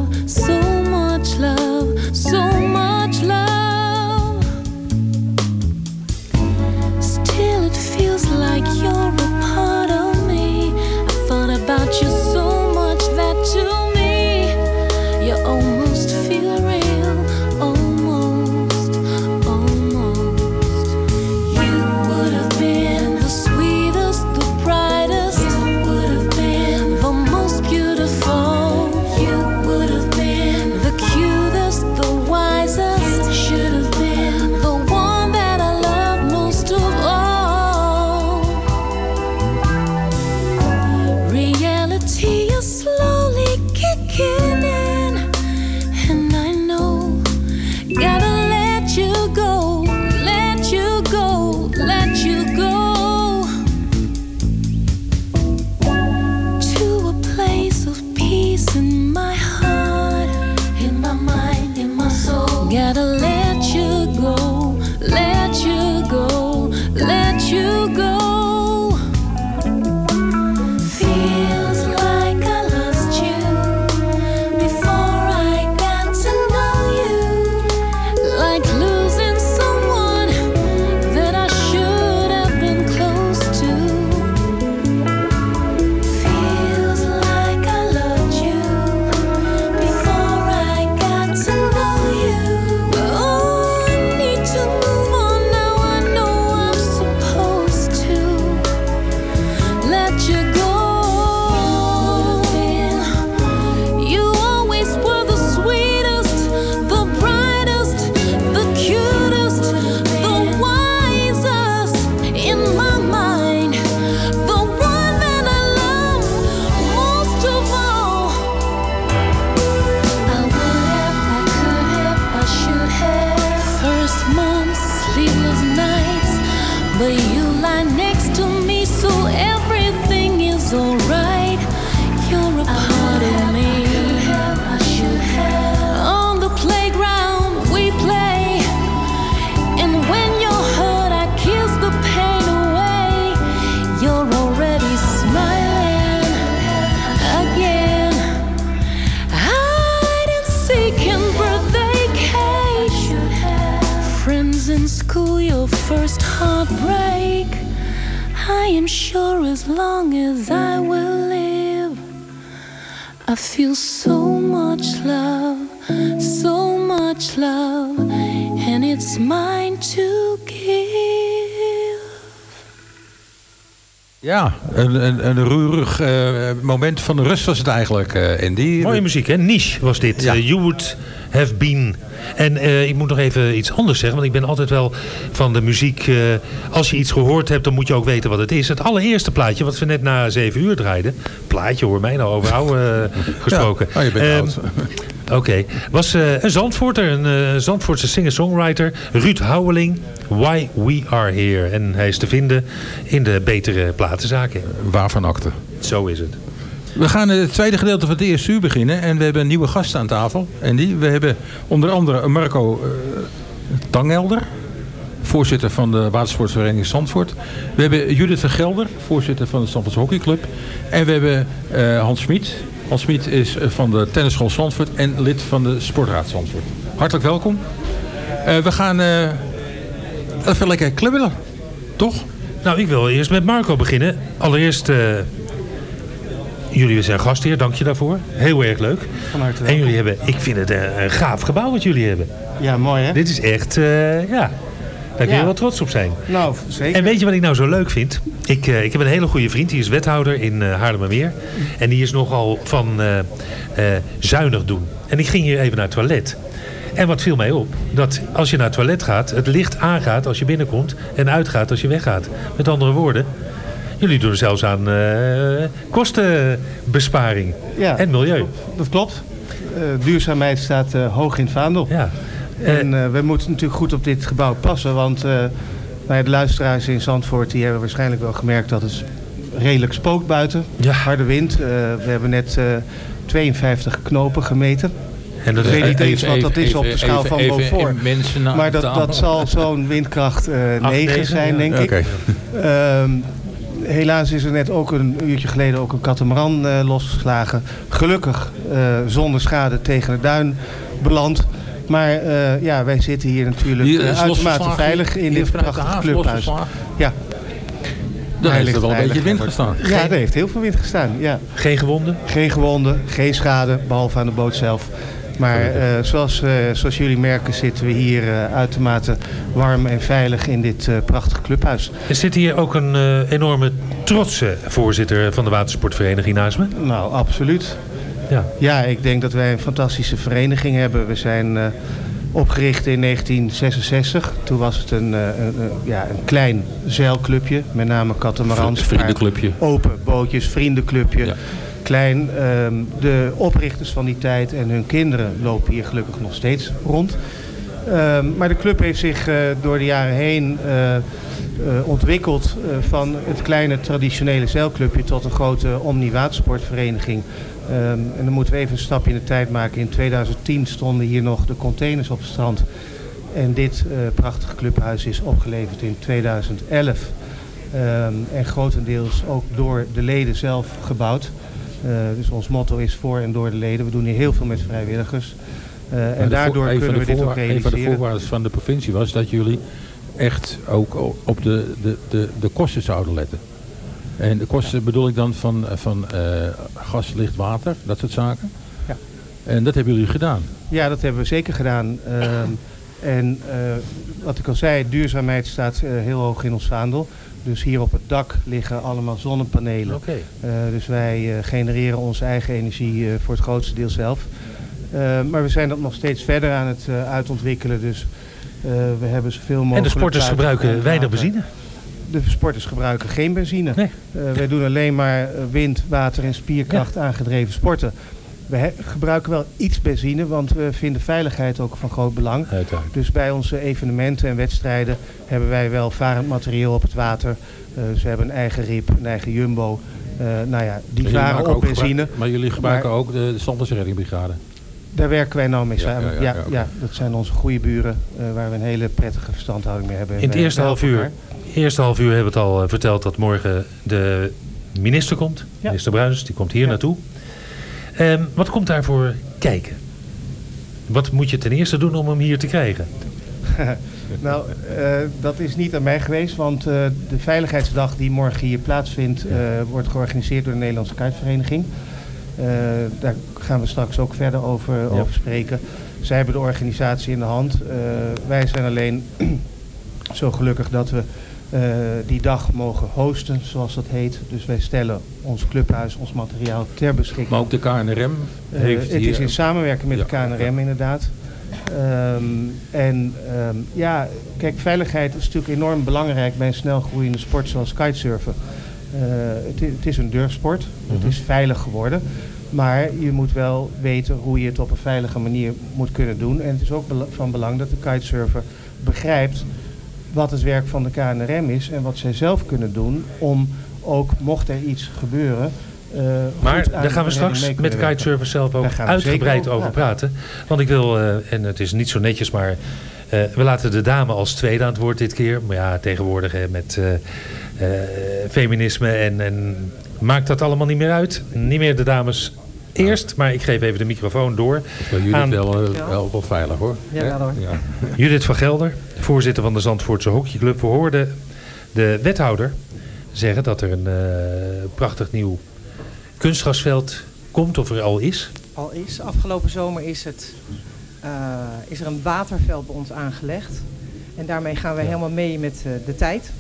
een, een, een roerig eh, moment van rust was het eigenlijk, eh Andy. Mooie muziek, hè? Niche was dit. Ja. Eh, you would have been. En eh, ik moet nog even iets anders zeggen. Want ik ben altijd wel van de muziek... eh, als je iets gehoord hebt, dan moet je ook weten wat het is. Het allereerste plaatje, wat we net na zeven uur draaiden... Plaatje, hoor mij nou over oude eh, [LAUGHS] gesproken. Ja. Oh, je bent Ehm, oud. [LAUGHS] Oké. Was een Zandvoorter, een Zandvoortse singer-songwriter. Ruud Houweling. Why We Are Here. En hij is te vinden in de betere platenzaken. Waarvan akte. Zo is het. We gaan het tweede gedeelte van het eerste uur beginnen. En we hebben een nieuwe gast aan tafel. En die, we hebben onder andere Marco eh, Tangelder. Voorzitter van de watersportvereniging Zandvoort. We hebben Judith van Gelder. Voorzitter van de Zandvoortse Hockeyclub. En we hebben eh, Hans Smit. Hans Smit is eh, van de Tennisschool Zandvoort. En lid van de Sportraad Zandvoort. Hartelijk welkom. We gaan even lekker klibbelen. Toch? Nou, ik wil eerst met Marco beginnen. Allereerst, jullie zijn gastheer, dank je daarvoor. Heel erg leuk. Van harte En jullie hebben, ik vind het een, een gaaf gebouw wat jullie hebben. Ja, mooi hè? Dit is echt, eh, ja, daar kun je Ja. wel trots op zijn. Nou, zeker. En weet je wat ik nou zo leuk vind? Ik, eh, ik heb een hele goede vriend, die is wethouder in eh Haarlemmermeer. En die is nogal van zuinig doen. En ik ging hier even naar het toilet. En wat viel mij op? Dat als je naar het toilet gaat, het licht aangaat als je binnenkomt en uitgaat als je weggaat. Met andere woorden, jullie doen er zelfs aan eh, kostenbesparing Ja. en milieu. Dat klopt. Eh, duurzaamheid staat eh, hoog in het vaandel. Ja. En eh, we moeten natuurlijk goed op dit gebouw passen. Want ja, de luisteraars in Zandvoort die hebben waarschijnlijk wel gemerkt dat het redelijk spookt buiten. Harde wind. Eh, we hebben net eh, 52 knopen gemeten. En dat ik weet niet eens wat dat is even- op de schaal even- van Beaufort. maar dat, dat zal zo'n windkracht eh 9 negen, zijn, ja. denk ik. Oké. Ehm, helaas is er net ook een uurtje geleden ook een katamaran eh, losgeslagen. Gelukkig eh, zonder schade tegen de duin beland. Maar eh, ja, wij zitten hier natuurlijk uitermate veilig in dit prachtige clubhuis. Ja. Daar Hij heeft er wel een beetje wind gestaan. Ja, er heeft heel veel wind gestaan. Ja. Geen gewonden? Geen gewonden, geen schade, behalve aan de boot zelf. Maar eh, zoals, eh, zoals jullie merken zitten we hier eh, uitermate warm en veilig in dit prachtige clubhuis. Er zit hier ook een enorme trotse voorzitter van de watersportvereniging naast me. Nou, absoluut. Ja. ja, ik denk dat wij een fantastische vereniging hebben. We zijn opgericht in 1966. Toen was het een, een, een- ja, een klein zeilclubje, met name catamarans. Vri- vriendenclubje. Open bootjes, vriendenclubje. Klein. Ehm, de oprichters van die tijd en hun kinderen lopen hier gelukkig nog steeds rond. Ehm, maar de club heeft zich eh, door de jaren heen eh, eh, ontwikkeld van het kleine traditionele zeilclubje tot een grote omni-watersportvereniging. Ehm, en dan moeten we even een stapje in de tijd maken. In 2010 stonden hier nog de containers op het strand. En dit prachtige clubhuis is opgeleverd in 2011. Ehm, en grotendeels ook door de leden zelf gebouwd. Eh, dus ons motto is voor en door de leden. We doen hier heel veel met vrijwilligers. Eh, en daardoor kunnen we dit ook voorwa- Een van de realiseren. voorwaarden van de provincie was dat jullie echt ook op de, de, de, de kosten zouden letten. En de kosten bedoel ik dan van, van eh, gas, licht, water, dat soort zaken. Ja. En dat hebben jullie gedaan. Ja, dat hebben we zeker gedaan. Ehm, en wat ik al zei, duurzaamheid staat heel hoog in ons vaandel. Dus hier op het dak liggen allemaal zonnepanelen. Oké. Eh, dus wij eh, genereren onze eigen energie eh, voor het grootste deel zelf. Maar we zijn dat nog steeds verder aan het uitontwikkelen. Dus we hebben zoveel mogelijk... En de sporters gebruiken weinig benzine. De sporters gebruiken geen benzine. Eh, wij doen alleen maar wind, water en spierkracht aangedreven sporten. We he- gebruiken wel iets benzine, want we vinden veiligheid ook van groot belang. Uiteraard. Dus bij onze evenementen en wedstrijden hebben wij wel varend materieel op het water. Eh, dus we hebben een eigen rib, een eigen jumbo. Eh, nou ja, die varen op benzine. maar jullie gebruiken Maar ook de, de. Daar werken wij nou mee Ja, samen. ja, Ja, ja, ja, ja, oké. dat zijn onze goede buren eh, waar we een hele prettige verstandhouding mee hebben. In het eerste half, uur, eerste half uur hebben we het al verteld dat morgen de minister komt. Minister Bruins, die komt hier naartoe. Ehm, wat komt daarvoor kijken? Wat moet je ten eerste doen om hem hier te krijgen? [LAUGHS] Nou, eh, dat is niet aan mij geweest, want eh, de Veiligheidsdag die morgen hier plaatsvindt, eh, wordt georganiseerd door de Nederlandse Kuitvereniging. Eh, daar gaan we straks ook verder over, over spreken. Zij hebben de organisatie in de hand. Wij zijn alleen [CLEARS THROAT] zo gelukkig dat we die dag mogen hosten, zoals dat heet. Dus wij stellen ons clubhuis, ons materiaal ter beschikking. Maar ook de KNRM Eh, heeft het is in samenwerking met Ja, de KNRM inderdaad. Ehm, en ehm, ja, kijk, veiligheid is natuurlijk enorm belangrijk bij een snel groeiende sport zoals kitesurfen. Eh, het, het is een durfsport, het Mhm. is veilig geworden. Maar je moet wel weten hoe je het op een veilige manier moet kunnen doen. En het is ook van belang dat de kitesurfer begrijpt wat het werk van de KNRM is en wat zij zelf kunnen doen om ook, mocht er iets gebeuren, eh, Maar aan daar gaan we straks met kitesurfers zelf ook uitgebreid over praten. praten. Want ik wil, eh, en het is niet zo netjes, maar eh, we laten de dame als tweede aan het woord dit keer. Maar ja, tegenwoordig hè, met feminisme en, en maakt dat allemaal niet meer uit. Niet meer de dames eerst, maar ik geef even de microfoon door. Jullie aan wel, eh, wel, wel veilig hoor. Ja, hoor. Ja. [LAUGHS] Judith van Gelder, voorzitter van de Zandvoortse Hockeyclub. We hoorden de wethouder zeggen dat er een eh, prachtig nieuw kunstgrasveld komt of er al is. al is. Afgelopen zomer is, het, eh, is er een waterveld bij ons aangelegd. En daarmee gaan we helemaal mee met de tijd.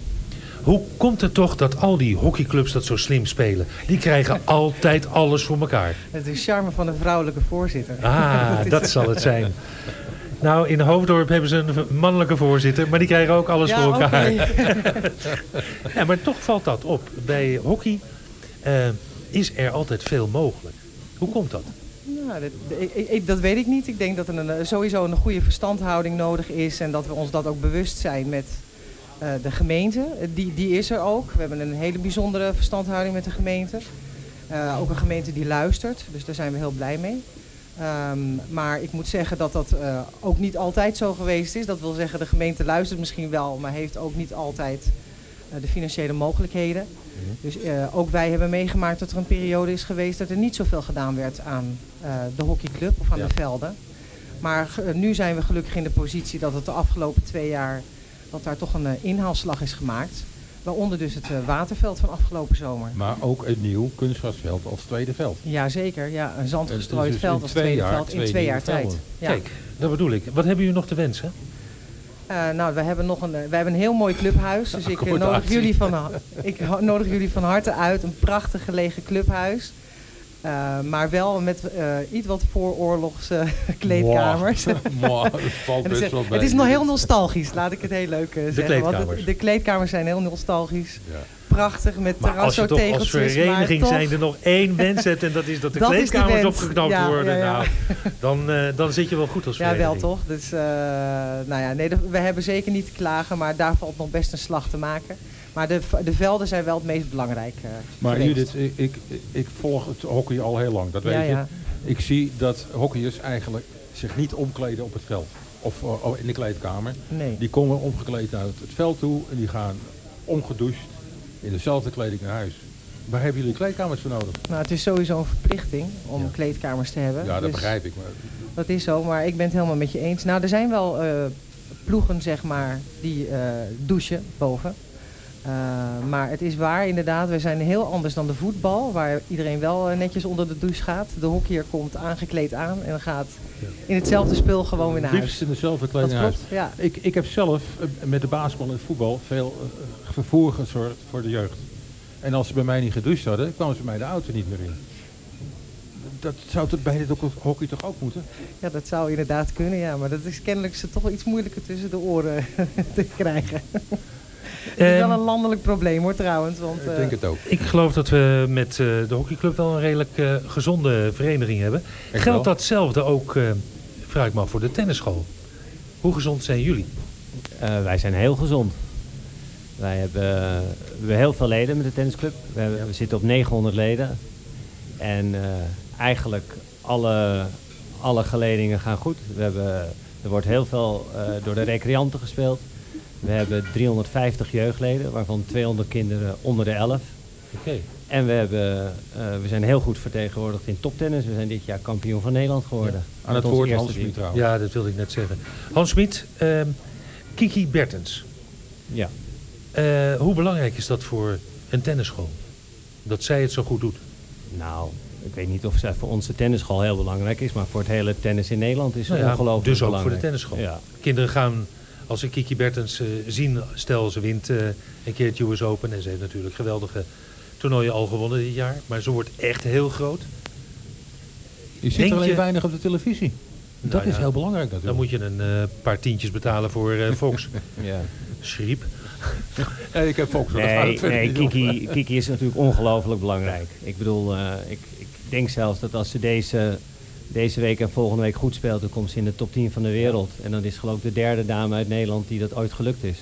Hoe komt het toch dat al die hockeyclubs dat zo slim spelen? Die krijgen [LAUGHS] altijd alles voor elkaar. Het is charme van een vrouwelijke voorzitter. Ah, [LAUGHS] dat zal het zijn. Nou, in Hoofddorp hebben ze een mannelijke voorzitter, maar die krijgen ook alles Ja, voor elkaar. [LAUGHS] ja, maar toch valt dat op. Bij hockey eh, is er altijd veel mogelijk. Hoe komt dat? Nou, dat, ik, dat weet ik niet. Ik denk dat er een, eh, sowieso een goede verstandhouding nodig is. En dat we ons dat ook bewust zijn met eh, de gemeente. Eh, Die, die is er ook. We hebben een hele bijzondere verstandhouding met de gemeente. Eh, ook een gemeente die luistert. Dus daar zijn we heel blij mee. Ehm, maar ik moet zeggen dat dat ook niet altijd zo geweest is. Dat wil zeggen, de gemeente luistert misschien wel, maar heeft ook niet altijd de financiële mogelijkheden. Dus eh, ook wij hebben meegemaakt dat er een periode is geweest dat er niet zoveel gedaan werd aan de hockeyclub of aan Ja. de velden. Maar nu zijn we gelukkig in de positie dat het de afgelopen twee jaar dat daar toch een eh, inhaalslag is gemaakt. Waaronder dus het eh, waterveld van afgelopen zomer. Maar ook een nieuw kunstgrasveld als tweede veld. Jazeker, ja, een zandgestrooid Dus veld als twee tweede jaar veld in twee twee jaar tijd. Ja. Kijk, dat bedoel ik. Wat hebben jullie nog te wensen? Eh, nou, we hebben nog een, we hebben een heel mooi clubhuis. Dus ik, [LAUGHS] nodig jullie, van, ik nodig jullie van harte uit. Een prachtig gelegen clubhuis. Eh, maar wel met eh, iets wat vooroorlogse [LAUGHS] kleedkamers. [LAUGHS] Dat valt het best is- wel mee. Het is nog heel nostalgisch, laat ik het heel leuk eh, zeggen. Want kleedkamers. het- de kleedkamers zijn heel nostalgisch. Prachtig met je toch als vereniging toch- zijn er nog één wens [LAUGHS] hebt en dat is dat de Dat de kleedkamers opgeknapt Ja, worden. ja, ja. Nou, dan, dan zit je wel goed als Ja, vereniging. wel toch? Dus, nou ja, nee, de- we hebben zeker niet te klagen, maar daar valt nog best een slag te maken. Maar de, de velden zijn wel het meest belangrijk eh, Maar geweest. Judith, ik, ik, ik volg het hockey al heel lang, dat weet Ja, je. ja. Ik zie dat hockeyers eigenlijk zich niet omkleden op het veld. Of eh, in de kleedkamer. Nee. Die komen omgekleed naar het, veld toe en die gaan omgedoucht in dezelfde kleding naar huis. Waar hebben jullie kleedkamers voor nodig? Nou, het is sowieso een verplichting om kleedkamers te hebben. Ja, dat Dus begrijp ik. Maar Dat is zo, maar ik ben het helemaal met je eens. Nou, er zijn wel eh, ploegen, zeg maar, die douchen boven. Eh, maar het is waar, inderdaad, we zijn heel anders dan de voetbal, waar iedereen wel eh, netjes onder de douche gaat. De hockeyer komt aangekleed aan en gaat in hetzelfde spul gewoon weer naar huis. liefst in dezelfde kleding Dat naar klopt, huis. ja. Ik, ik heb zelf eh, met de basketbal en het voetbal veel vervoer gezorgd voor de jeugd. En als ze bij mij niet gedoucht hadden, kwamen ze bij mij de auto niet meer in. Dat zou het bij dit ook- hockey toch ook moeten? Ja, dat zou inderdaad kunnen, ja. Maar dat is kennelijk ze toch wel iets moeilijker tussen de oren [LAUGHS] te krijgen. Het is wel Ehm, een landelijk probleem hoor, trouwens. Want, eh, Ik geloof dat we met eh, de hockeyclub wel een redelijk eh, gezonde vereniging hebben. Echt Geldt wel? datzelfde ook, eh, vraag ik me af, voor de tennisschool? Hoe gezond zijn jullie? Eh, wij zijn heel gezond. Wij hebben, we hebben heel veel leden met de tennisclub. We, hebben, we zitten op 900 leden. En eh, eigenlijk alle, alle geledingen gaan goed. We hebben, er wordt heel veel eh, door de recreanten gespeeld. We hebben 350 jeugdleden, waarvan 200 kinderen onder de 11. Oké. En we, hebben, eh, we zijn heel goed vertegenwoordigd in toptennis. We zijn dit jaar kampioen van Nederland geworden. Aan Met het woord Hans. Smit Ja, dat wilde ik net zeggen. Hans Smit, ehm, Kiki Bertens. Ja. Eh, hoe belangrijk is dat voor een tennisschool? Dat zij het zo goed doet? Nou, ik weet niet of zij voor onze tennisschool heel belangrijk is, maar voor het hele tennis in Nederland is het Nou ja, ongelooflijk dus ook belangrijk. voor de tennisschool. Ja. Kinderen gaan, als ze Kiki Bertens eh, zien, stel ze wint eh, een keer het US Open. En ze heeft natuurlijk geweldige toernooien al gewonnen dit jaar. Maar ze wordt echt heel groot. Je ziet Denk er alleen je- weinig op de televisie. Dat Nou is ja, heel belangrijk Dan natuurlijk. moet je een eh, paar tientjes betalen voor eh, [LAUGHS] Fox. Ja. Schriep. [LAUGHS] Ja, ik heb Fox. Nee, nee. Kiki, Kiki is natuurlijk ongelooflijk belangrijk. Ik bedoel, eh, ik, ik denk zelfs dat als ze deze, deze week en volgende week goed speelt, dan komt ze in de top 10 van de wereld. En dan is geloof ik de derde dame uit Nederland die dat ooit gelukt is.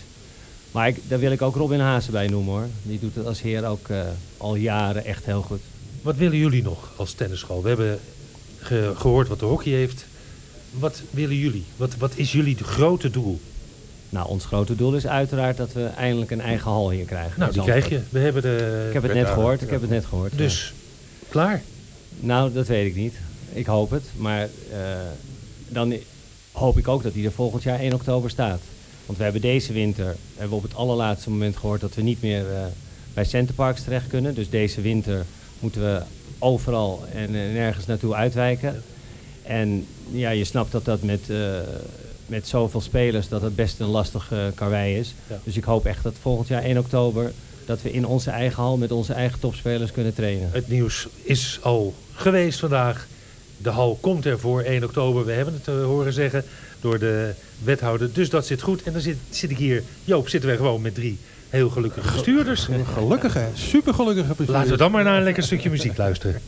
Maar ik, daar wil ik ook Robin Haase bij noemen hoor. Die doet het als heer ook eh, al jaren echt heel goed. Wat willen jullie nog als tennisschool? We hebben ge- gehoord wat de hockey heeft. Wat willen jullie? Wat, wat is jullie grote doel? Nou, ons grote doel is uiteraard dat we eindelijk een eigen hal hier krijgen. Nou, die krijg je. We hebben de... Ik heb het net gehoord, ik heb het net gehoord. Dus, ja. klaar? Nou, dat weet ik niet. Ik hoop het. Maar eh, dan hoop ik ook dat die er volgend jaar 1 oktober staat. Want we hebben deze winter, hebben we op het allerlaatste moment gehoord dat we niet meer eh, bij Centerparks terecht kunnen. Dus deze winter moeten we overal en, nergens naartoe uitwijken. En ja, je snapt dat dat met, eh, met zoveel spelers dat het best een lastig eh karwei is. Ja. Dus ik hoop echt dat volgend jaar 1 oktober dat we in onze eigen hal met onze eigen topspelers kunnen trainen. Het nieuws is al geweest vandaag. De hal komt er voor 1 oktober. We hebben het eh, horen zeggen door de wethouder. Dus dat zit goed. En dan zit, zit ik hier. Joop, zitten wij gewoon met drie heel gelukkige bestuurders. Gelukkige, super gelukkige bestuurders. Laten we dan maar naar een lekker stukje muziek luisteren.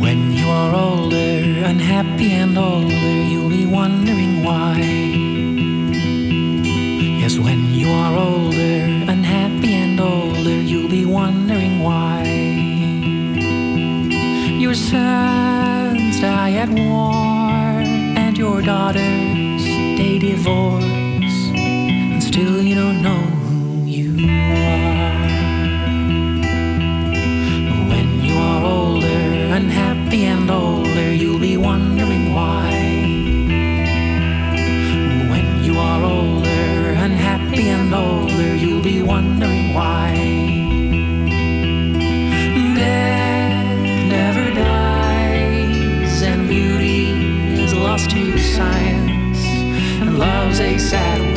When you are older, unhappy and older, you'll be wondering why. You are older, unhappy and older, you'll be wondering why. Your sons die at war, and your daughters they divorce, and still you don't know who you are. When you are older, unhappy and older, love's a sad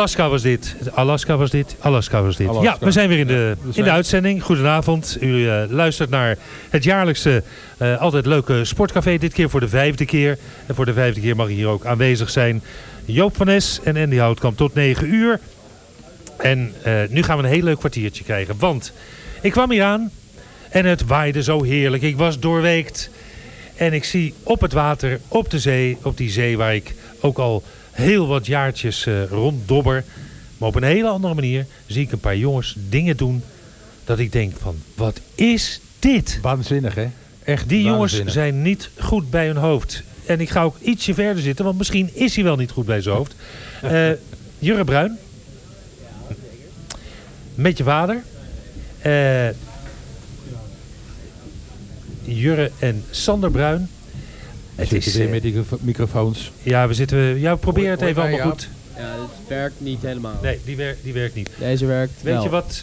Alaska was dit. Alaska was dit. Alaska was dit. Alaska. Ja, we zijn weer in de, in de uitzending. Goedenavond. U eh, luistert naar het jaarlijkse, eh, altijd leuke sportcafé. Dit keer voor de vijfde keer. En voor de vijfde keer mag hier ook aanwezig zijn Joop van Es en Andy Houtkamp tot 9 uur. En eh, nu gaan we een heel leuk kwartiertje krijgen. Want ik kwam hier aan en het waaide zo heerlijk. Ik was doorweekt. En ik zie op het water, op de zee, op die zee waar ik ook al heel wat jaartjes eh, ronddobber. Maar op een hele andere manier zie ik een paar jongens dingen doen dat ik denk van, wat is dit? Waanzinnig, hè? Echt Die jongens zijn niet goed bij hun hoofd. En ik ga ook ietsje verder zitten, want misschien is hij wel niet goed bij zijn hoofd. Eh [LAUGHS] Jurre Bruin. Met je vader. Eh, Jurre en Sander Bruin. Het zitten weer met die microfoons. Ja, we zitten. Ja, probeer het even allemaal goed. Ja, het werkt niet helemaal. Nee, die, wer die werkt niet. Deze werkt Weet wel. je wat?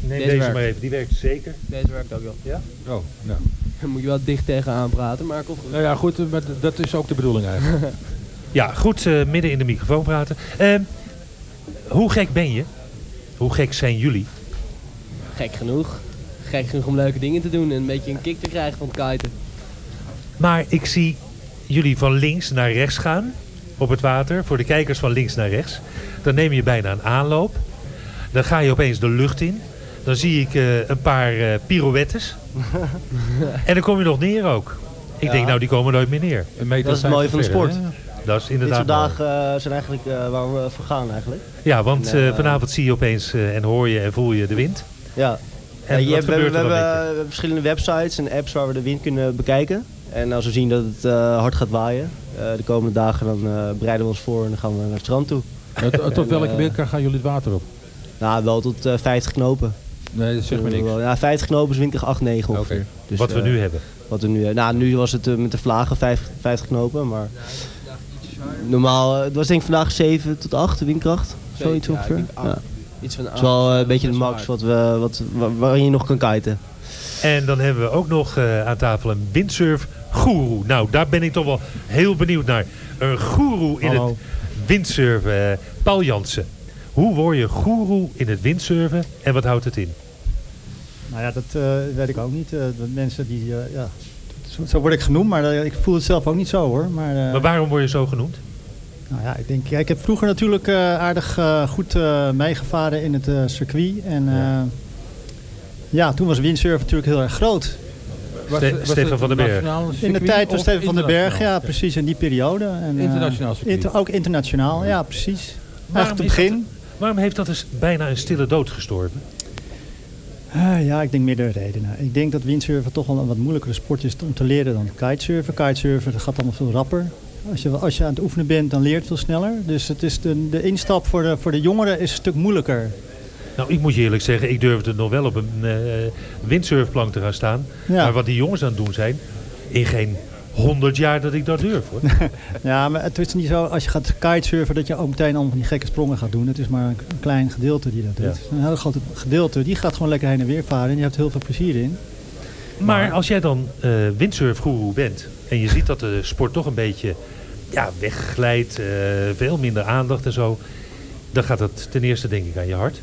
Neem Deze deze, werkt. maar even. Die werkt zeker. Deze werkt ook wel. Ja? Oh, nou. [LAUGHS] Dan moet je wel dicht tegenaan praten, maar komt goed. Nou ja, goed, eh, maar dat is ook de bedoeling eigenlijk. [LAUGHS] Ja, goed eh, midden in de microfoon praten. Ehm, hoe gek ben je? Hoe gek zijn jullie? Gek genoeg. Gek genoeg om leuke dingen te doen en een beetje een kick te krijgen van het kiten. Maar ik zie jullie van links naar rechts gaan op het water. Voor de kijkers van links naar rechts. Dan neem je bijna een aanloop. Dan ga je opeens de lucht in. Dan zie ik eh, een paar eh, pirouettes. [LAUGHS] en dan kom je nog neer ook. Ik Ja. denk, nou die komen nooit meer neer. Dat is het mooie van de sport. Dat is Dit inderdaad soort dagen eh, zijn eigenlijk eh, waar we voor gaan eigenlijk. Ja, want En, vanavond zie je opeens eh, en hoor je en voel je de wind. Ja. En Ja, je wat hebt- we, gebeurt hebben, we verschillende websites en apps waar we de wind kunnen bekijken. En als we zien dat het eh, hard gaat waaien eh, de komende dagen, dan eh, bereiden we ons voor en dan gaan we naar het strand toe. Tot- tot En, welke windkracht gaan jullie het water op? Nou, wel tot eh 50 knopen. Nee, dat zegt me niks. Ja, 50 knopen is windkracht 8, 9 ongeveer. Dus, Wat we nu hebben. Wat we nu hebben. Nou, nu was het met de vlagen 50, 50 knopen, maar normaal, het was denk ik vandaag 7 tot 8 de windkracht. Zoiets Ja, ongeveer. Ja. Iets van Het is wel eh, een beetje de max wat we, wat, wa- waarin je nog kan kiten. En dan hebben we ook nog eh, aan tafel een windsurf goeroe. Nou, daar ben ik toch wel heel benieuwd naar. Een goeroe in Hallo. het windsurfen. Eh, Paul Jansen, hoe word je goeroe in het windsurfen en wat houdt het in? Nou ja, dat eh, weet ik ook niet. Eh, de mensen die, ja, zo, zo word ik genoemd, maar ik voel het zelf ook niet zo hoor. Maar, Maar waarom word je zo genoemd? Nou ja, ik denk, ja, ik heb vroeger natuurlijk aardig goed meegevaren in het circuit. En ja. ja, toen was windsurfen natuurlijk heel erg groot. Was Ste- het- was Stefan van den Berg. In de tijd van Stefan van den Berg, ja precies, in die periode. En, eh, Internationaal inter- ook internationaal, ja precies. Waarom, Echt het begin. dat- waarom heeft dat dus bijna een stille dood gestorven? Ah, ja, ik denk meerdere redenen. Ik denk dat windsurfen toch wel een wat moeilijkere sport is om te leren dan kitesurfen. Kitesurfen dat gaat allemaal veel rapper. Als je, als je aan het oefenen bent, dan leert het veel sneller. Dus het is de, de instap voor de, voor de jongeren is een stuk moeilijker. Nou, ik moet je eerlijk zeggen, ik durfde nog wel op een eh, windsurfplank te gaan staan. Ja. Maar wat die jongens aan het doen zijn, in geen honderd jaar dat ik dat durf hoor. [LAUGHS] Ja, maar het is niet zo als je gaat kitesurfen dat je ook meteen allemaal van die gekke sprongen gaat doen. Het is maar een, klein gedeelte die dat doet. Ja. Een heel groot gedeelte die gaat gewoon lekker heen en weer varen en je hebt heel veel plezier in. Maar als jij dan eh windsurfgoeroe bent en je ziet dat de sport toch een beetje ja, wegglijdt, eh, veel minder aandacht en zo, dan gaat dat ten eerste denk ik aan je hart.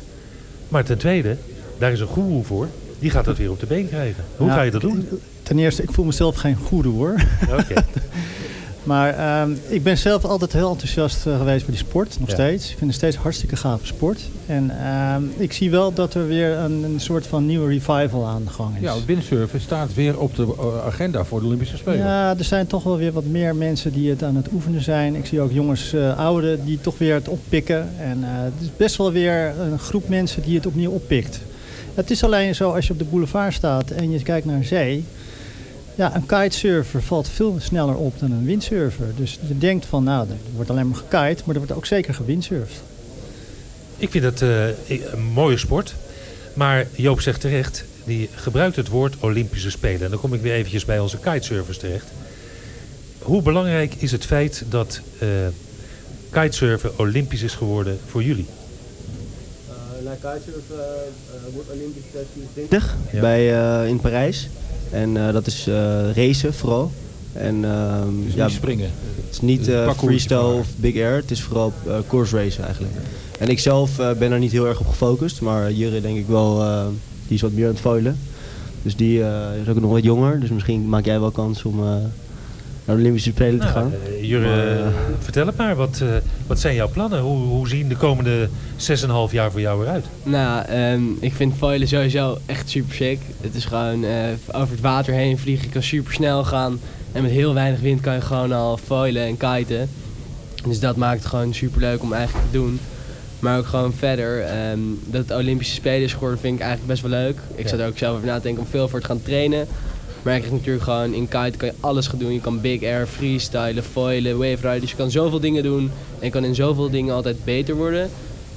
Maar ten tweede, daar is een goeroe voor, die gaat dat weer op de been krijgen. Hoe ga je dat doen? Ten eerste, ik voel mezelf geen goede hoor. Oké. [LAUGHS] maar ehm, ik ben zelf altijd heel enthousiast eh, geweest voor die sport, nog Ja. steeds. Ik vind het steeds een hartstikke gave sport. En ehm, ik zie wel dat er weer een, een soort van nieuwe revival aan de gang is. Ja, windsurfen staat weer op de eh, agenda voor de Olympische Spelen. Ja, er zijn toch wel weer wat meer mensen die het aan het oefenen zijn. Ik zie ook jongens, eh ouderen, die toch weer het oppikken. En het is best wel weer een groep mensen die het opnieuw oppikt. Het is alleen zo, als je op de boulevard staat en je kijkt naar zee... Ja, een kitesurfer valt veel sneller op dan een windsurfer. Dus je denkt van, nou, er wordt alleen maar gekite, maar er wordt ook zeker gewindsurfd. Ik vind het eh, een mooie sport. Maar Joop zegt terecht, die gebruikt het woord Olympische Spelen. En dan kom ik weer eventjes bij onze kitesurfers terecht. Hoe belangrijk is het feit dat eh kitesurfen Olympisch is geworden voor jullie? na kitesurfen wordt Olympisch 2020 Ja. bij, eh, in Parijs. En eh, dat is eh racen vooral. En, ehm, Dus ja, niet springen. Het is niet Dus eh, freestyle of big air. Het is vooral course racen eigenlijk. En ik zelf ben er niet heel erg op gefocust. Maar Jurre denk ik wel, die is wat meer aan het foilen. Dus die is ook nog wat jonger. Dus misschien maak jij wel kans om naar de Olympische Spelen te Nou, gaan. eh, Jurre, Maar, eh, vertel het maar. Wat, eh, wat zijn jouw plannen? Hoe, hoe zien de komende 6,5 jaar voor jou eruit? Nou, ehm, ik vind foilen sowieso echt super sick. Het is gewoon eh, over het water heen vliegen, je kan super snel gaan. En met heel weinig wind kan je gewoon al foilen en kiten. Dus dat maakt het gewoon super leuk om eigenlijk te doen. Maar ook gewoon verder. ehm, dat het Olympische Spelen is geworden vind ik eigenlijk best wel leuk. Ik zat er ook zelf over na te denken om veel voor te gaan trainen. Maar ik natuurlijk gewoon in kite kan je alles gaan doen. Je kan big air, freestylen, foilen, wave riding. Dus je kan zoveel dingen doen. En je kan in zoveel dingen altijd beter worden.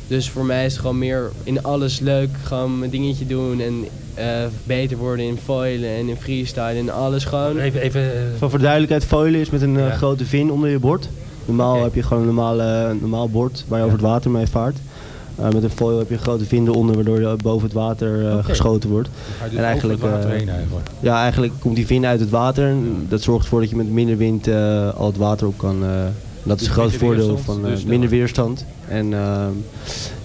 Dus voor mij is het gewoon meer in alles leuk. Gewoon mijn dingetje doen en eh, beter worden in foilen en in freestylen en alles gewoon. Even, even Van voor duidelijkheid, foilen is met een eh, grote vin onder je bord. Normaal heb je gewoon een normaal, eh, normaal bord waar je over het water mee vaart. Eh, met een foil heb je een grote vin eronder waardoor je boven het water eh, geschoten wordt. Dus het water eh, heen eigenlijk? Ja, eigenlijk komt die vin uit het water. En Dat zorgt ervoor dat je met minder wind al het water op kan. dat is Dus een groot voordeel van dus minder weerstand. En ehm,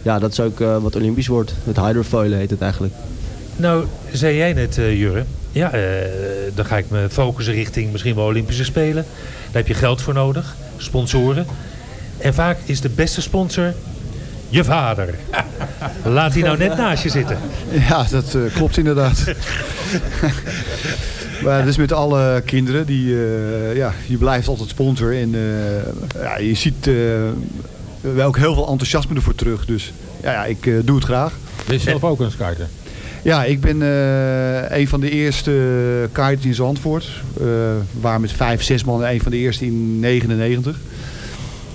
ja, dat is ook wat Olympisch wordt. Het hydrofoilen heet het eigenlijk. Nou, zei jij net, eh Jurre. Ja, dan ga ik me focussen richting misschien wel Olympische Spelen. Daar heb je geld voor nodig, sponsoren. En vaak is de beste sponsor je vader. Laat hij nou net naast je zitten. Ja, dat eh, klopt inderdaad. [LAUGHS] maar dat is met alle kinderen. Die, eh, ja, je blijft altijd sponsor. En eh, ja, je ziet eh, wel ook heel veel enthousiasme ervoor terug. Dus ja, ja ik eh, doe het graag. Ben je zelf ook een skater? Ja, ik ben eh, een van de eerste kiters in Zandvoort. Eh, waren met vijf, zes man een van de eerste in 99.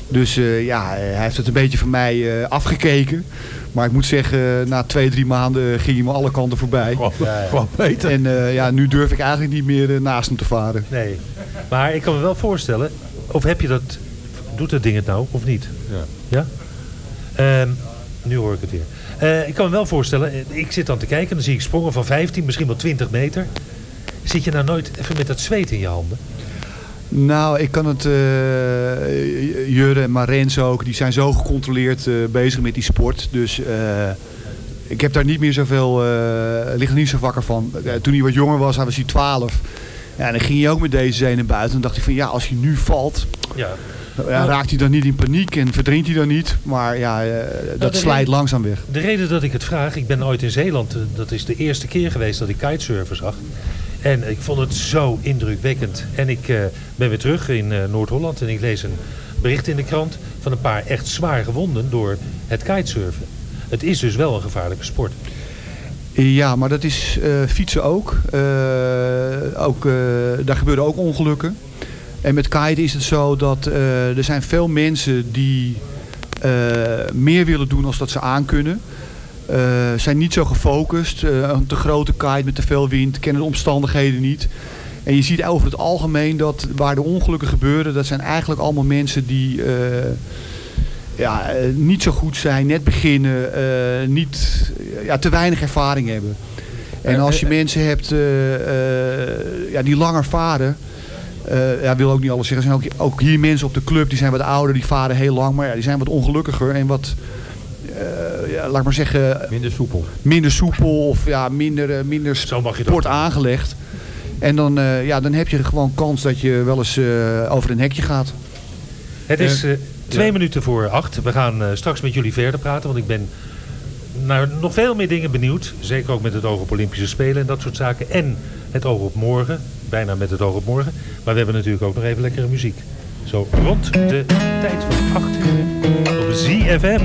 Dus eh, ja, hij heeft het een beetje van mij eh, afgekeken. Maar ik moet zeggen, na twee, drie maanden ging hij me alle kanten voorbij. Gewoon beter. En eh, ja, nu durf ik eigenlijk niet meer eh, naast hem te varen. Nee. Maar ik kan me wel voorstellen, of heb je dat, doet dat ding het nou of niet? Ja. Ja? Ehm, nu hoor ik het weer. Eh, ik kan me wel voorstellen, eh, ik zit dan te kijken, dan zie ik sprongen van 15, misschien wel 20 meter. Zit je nou nooit even met dat zweet in je handen? Nou, ik kan het... eh Jurre en Marens ook, die zijn zo gecontroleerd eh, bezig met die sport. Dus eh, ik heb daar niet meer zoveel... ligt er niet zo wakker van. Toen hij wat jonger was, hij was hij 12. Ja, en dan ging hij ook met deze naar buiten. En dacht hij van, ja, als hij nu valt... Ja. Ja, raakt hij dan niet in paniek en verdrinkt hij dan niet. Maar ja, eh, dat slijt reden- langzaam weg. De reden dat ik het vraag, ik ben ooit in Zeeland, dat is de eerste keer geweest dat ik kitesurfen zag. En ik vond het zo indrukwekkend. En ik eh, ben weer terug in eh, Noord-Holland en ik lees een bericht in de krant van een paar echt zwaar gewonden door het kitesurfen. Het is dus wel een gevaarlijke sport. Ja, maar dat is eh, fietsen ook. Ook daar gebeuren ook ongelukken. En met kiten is het zo dat er zijn veel mensen die meer willen doen als dat ze aankunnen. Eh zijn niet zo gefocust. Eh, een te grote kite met te veel wind, kennen de omstandigheden niet. En je ziet over het algemeen dat waar de ongelukken gebeuren, dat zijn eigenlijk allemaal mensen die eh, ja, niet zo goed zijn, net beginnen, niet, ja, te weinig ervaring hebben. En als je mensen hebt ja, die langer varen, eh ja, wil ook niet alles zeggen. Er zijn ook, ook hier mensen op de club die zijn wat ouder, die varen heel lang, maar ja, die zijn wat ongelukkiger en wat, ja, laat ik maar zeggen, Minder soepel. minder soepel of ja, minder, eh, minder sport aangelegd. En dan, eh, ja, dan heb je gewoon kans dat je wel eens eh, over een hekje gaat. Het is Eh, eh, twee ja. minuten voor acht. We gaan eh, straks met jullie verder praten, want ik ben naar nog veel meer dingen benieuwd. Zeker ook met het oog op Olympische Spelen en dat soort zaken. En het oog op morgen, bijna met het oog op morgen. Maar we hebben natuurlijk ook nog even lekkere muziek. Zo rond de tijd van acht uur op ZFM.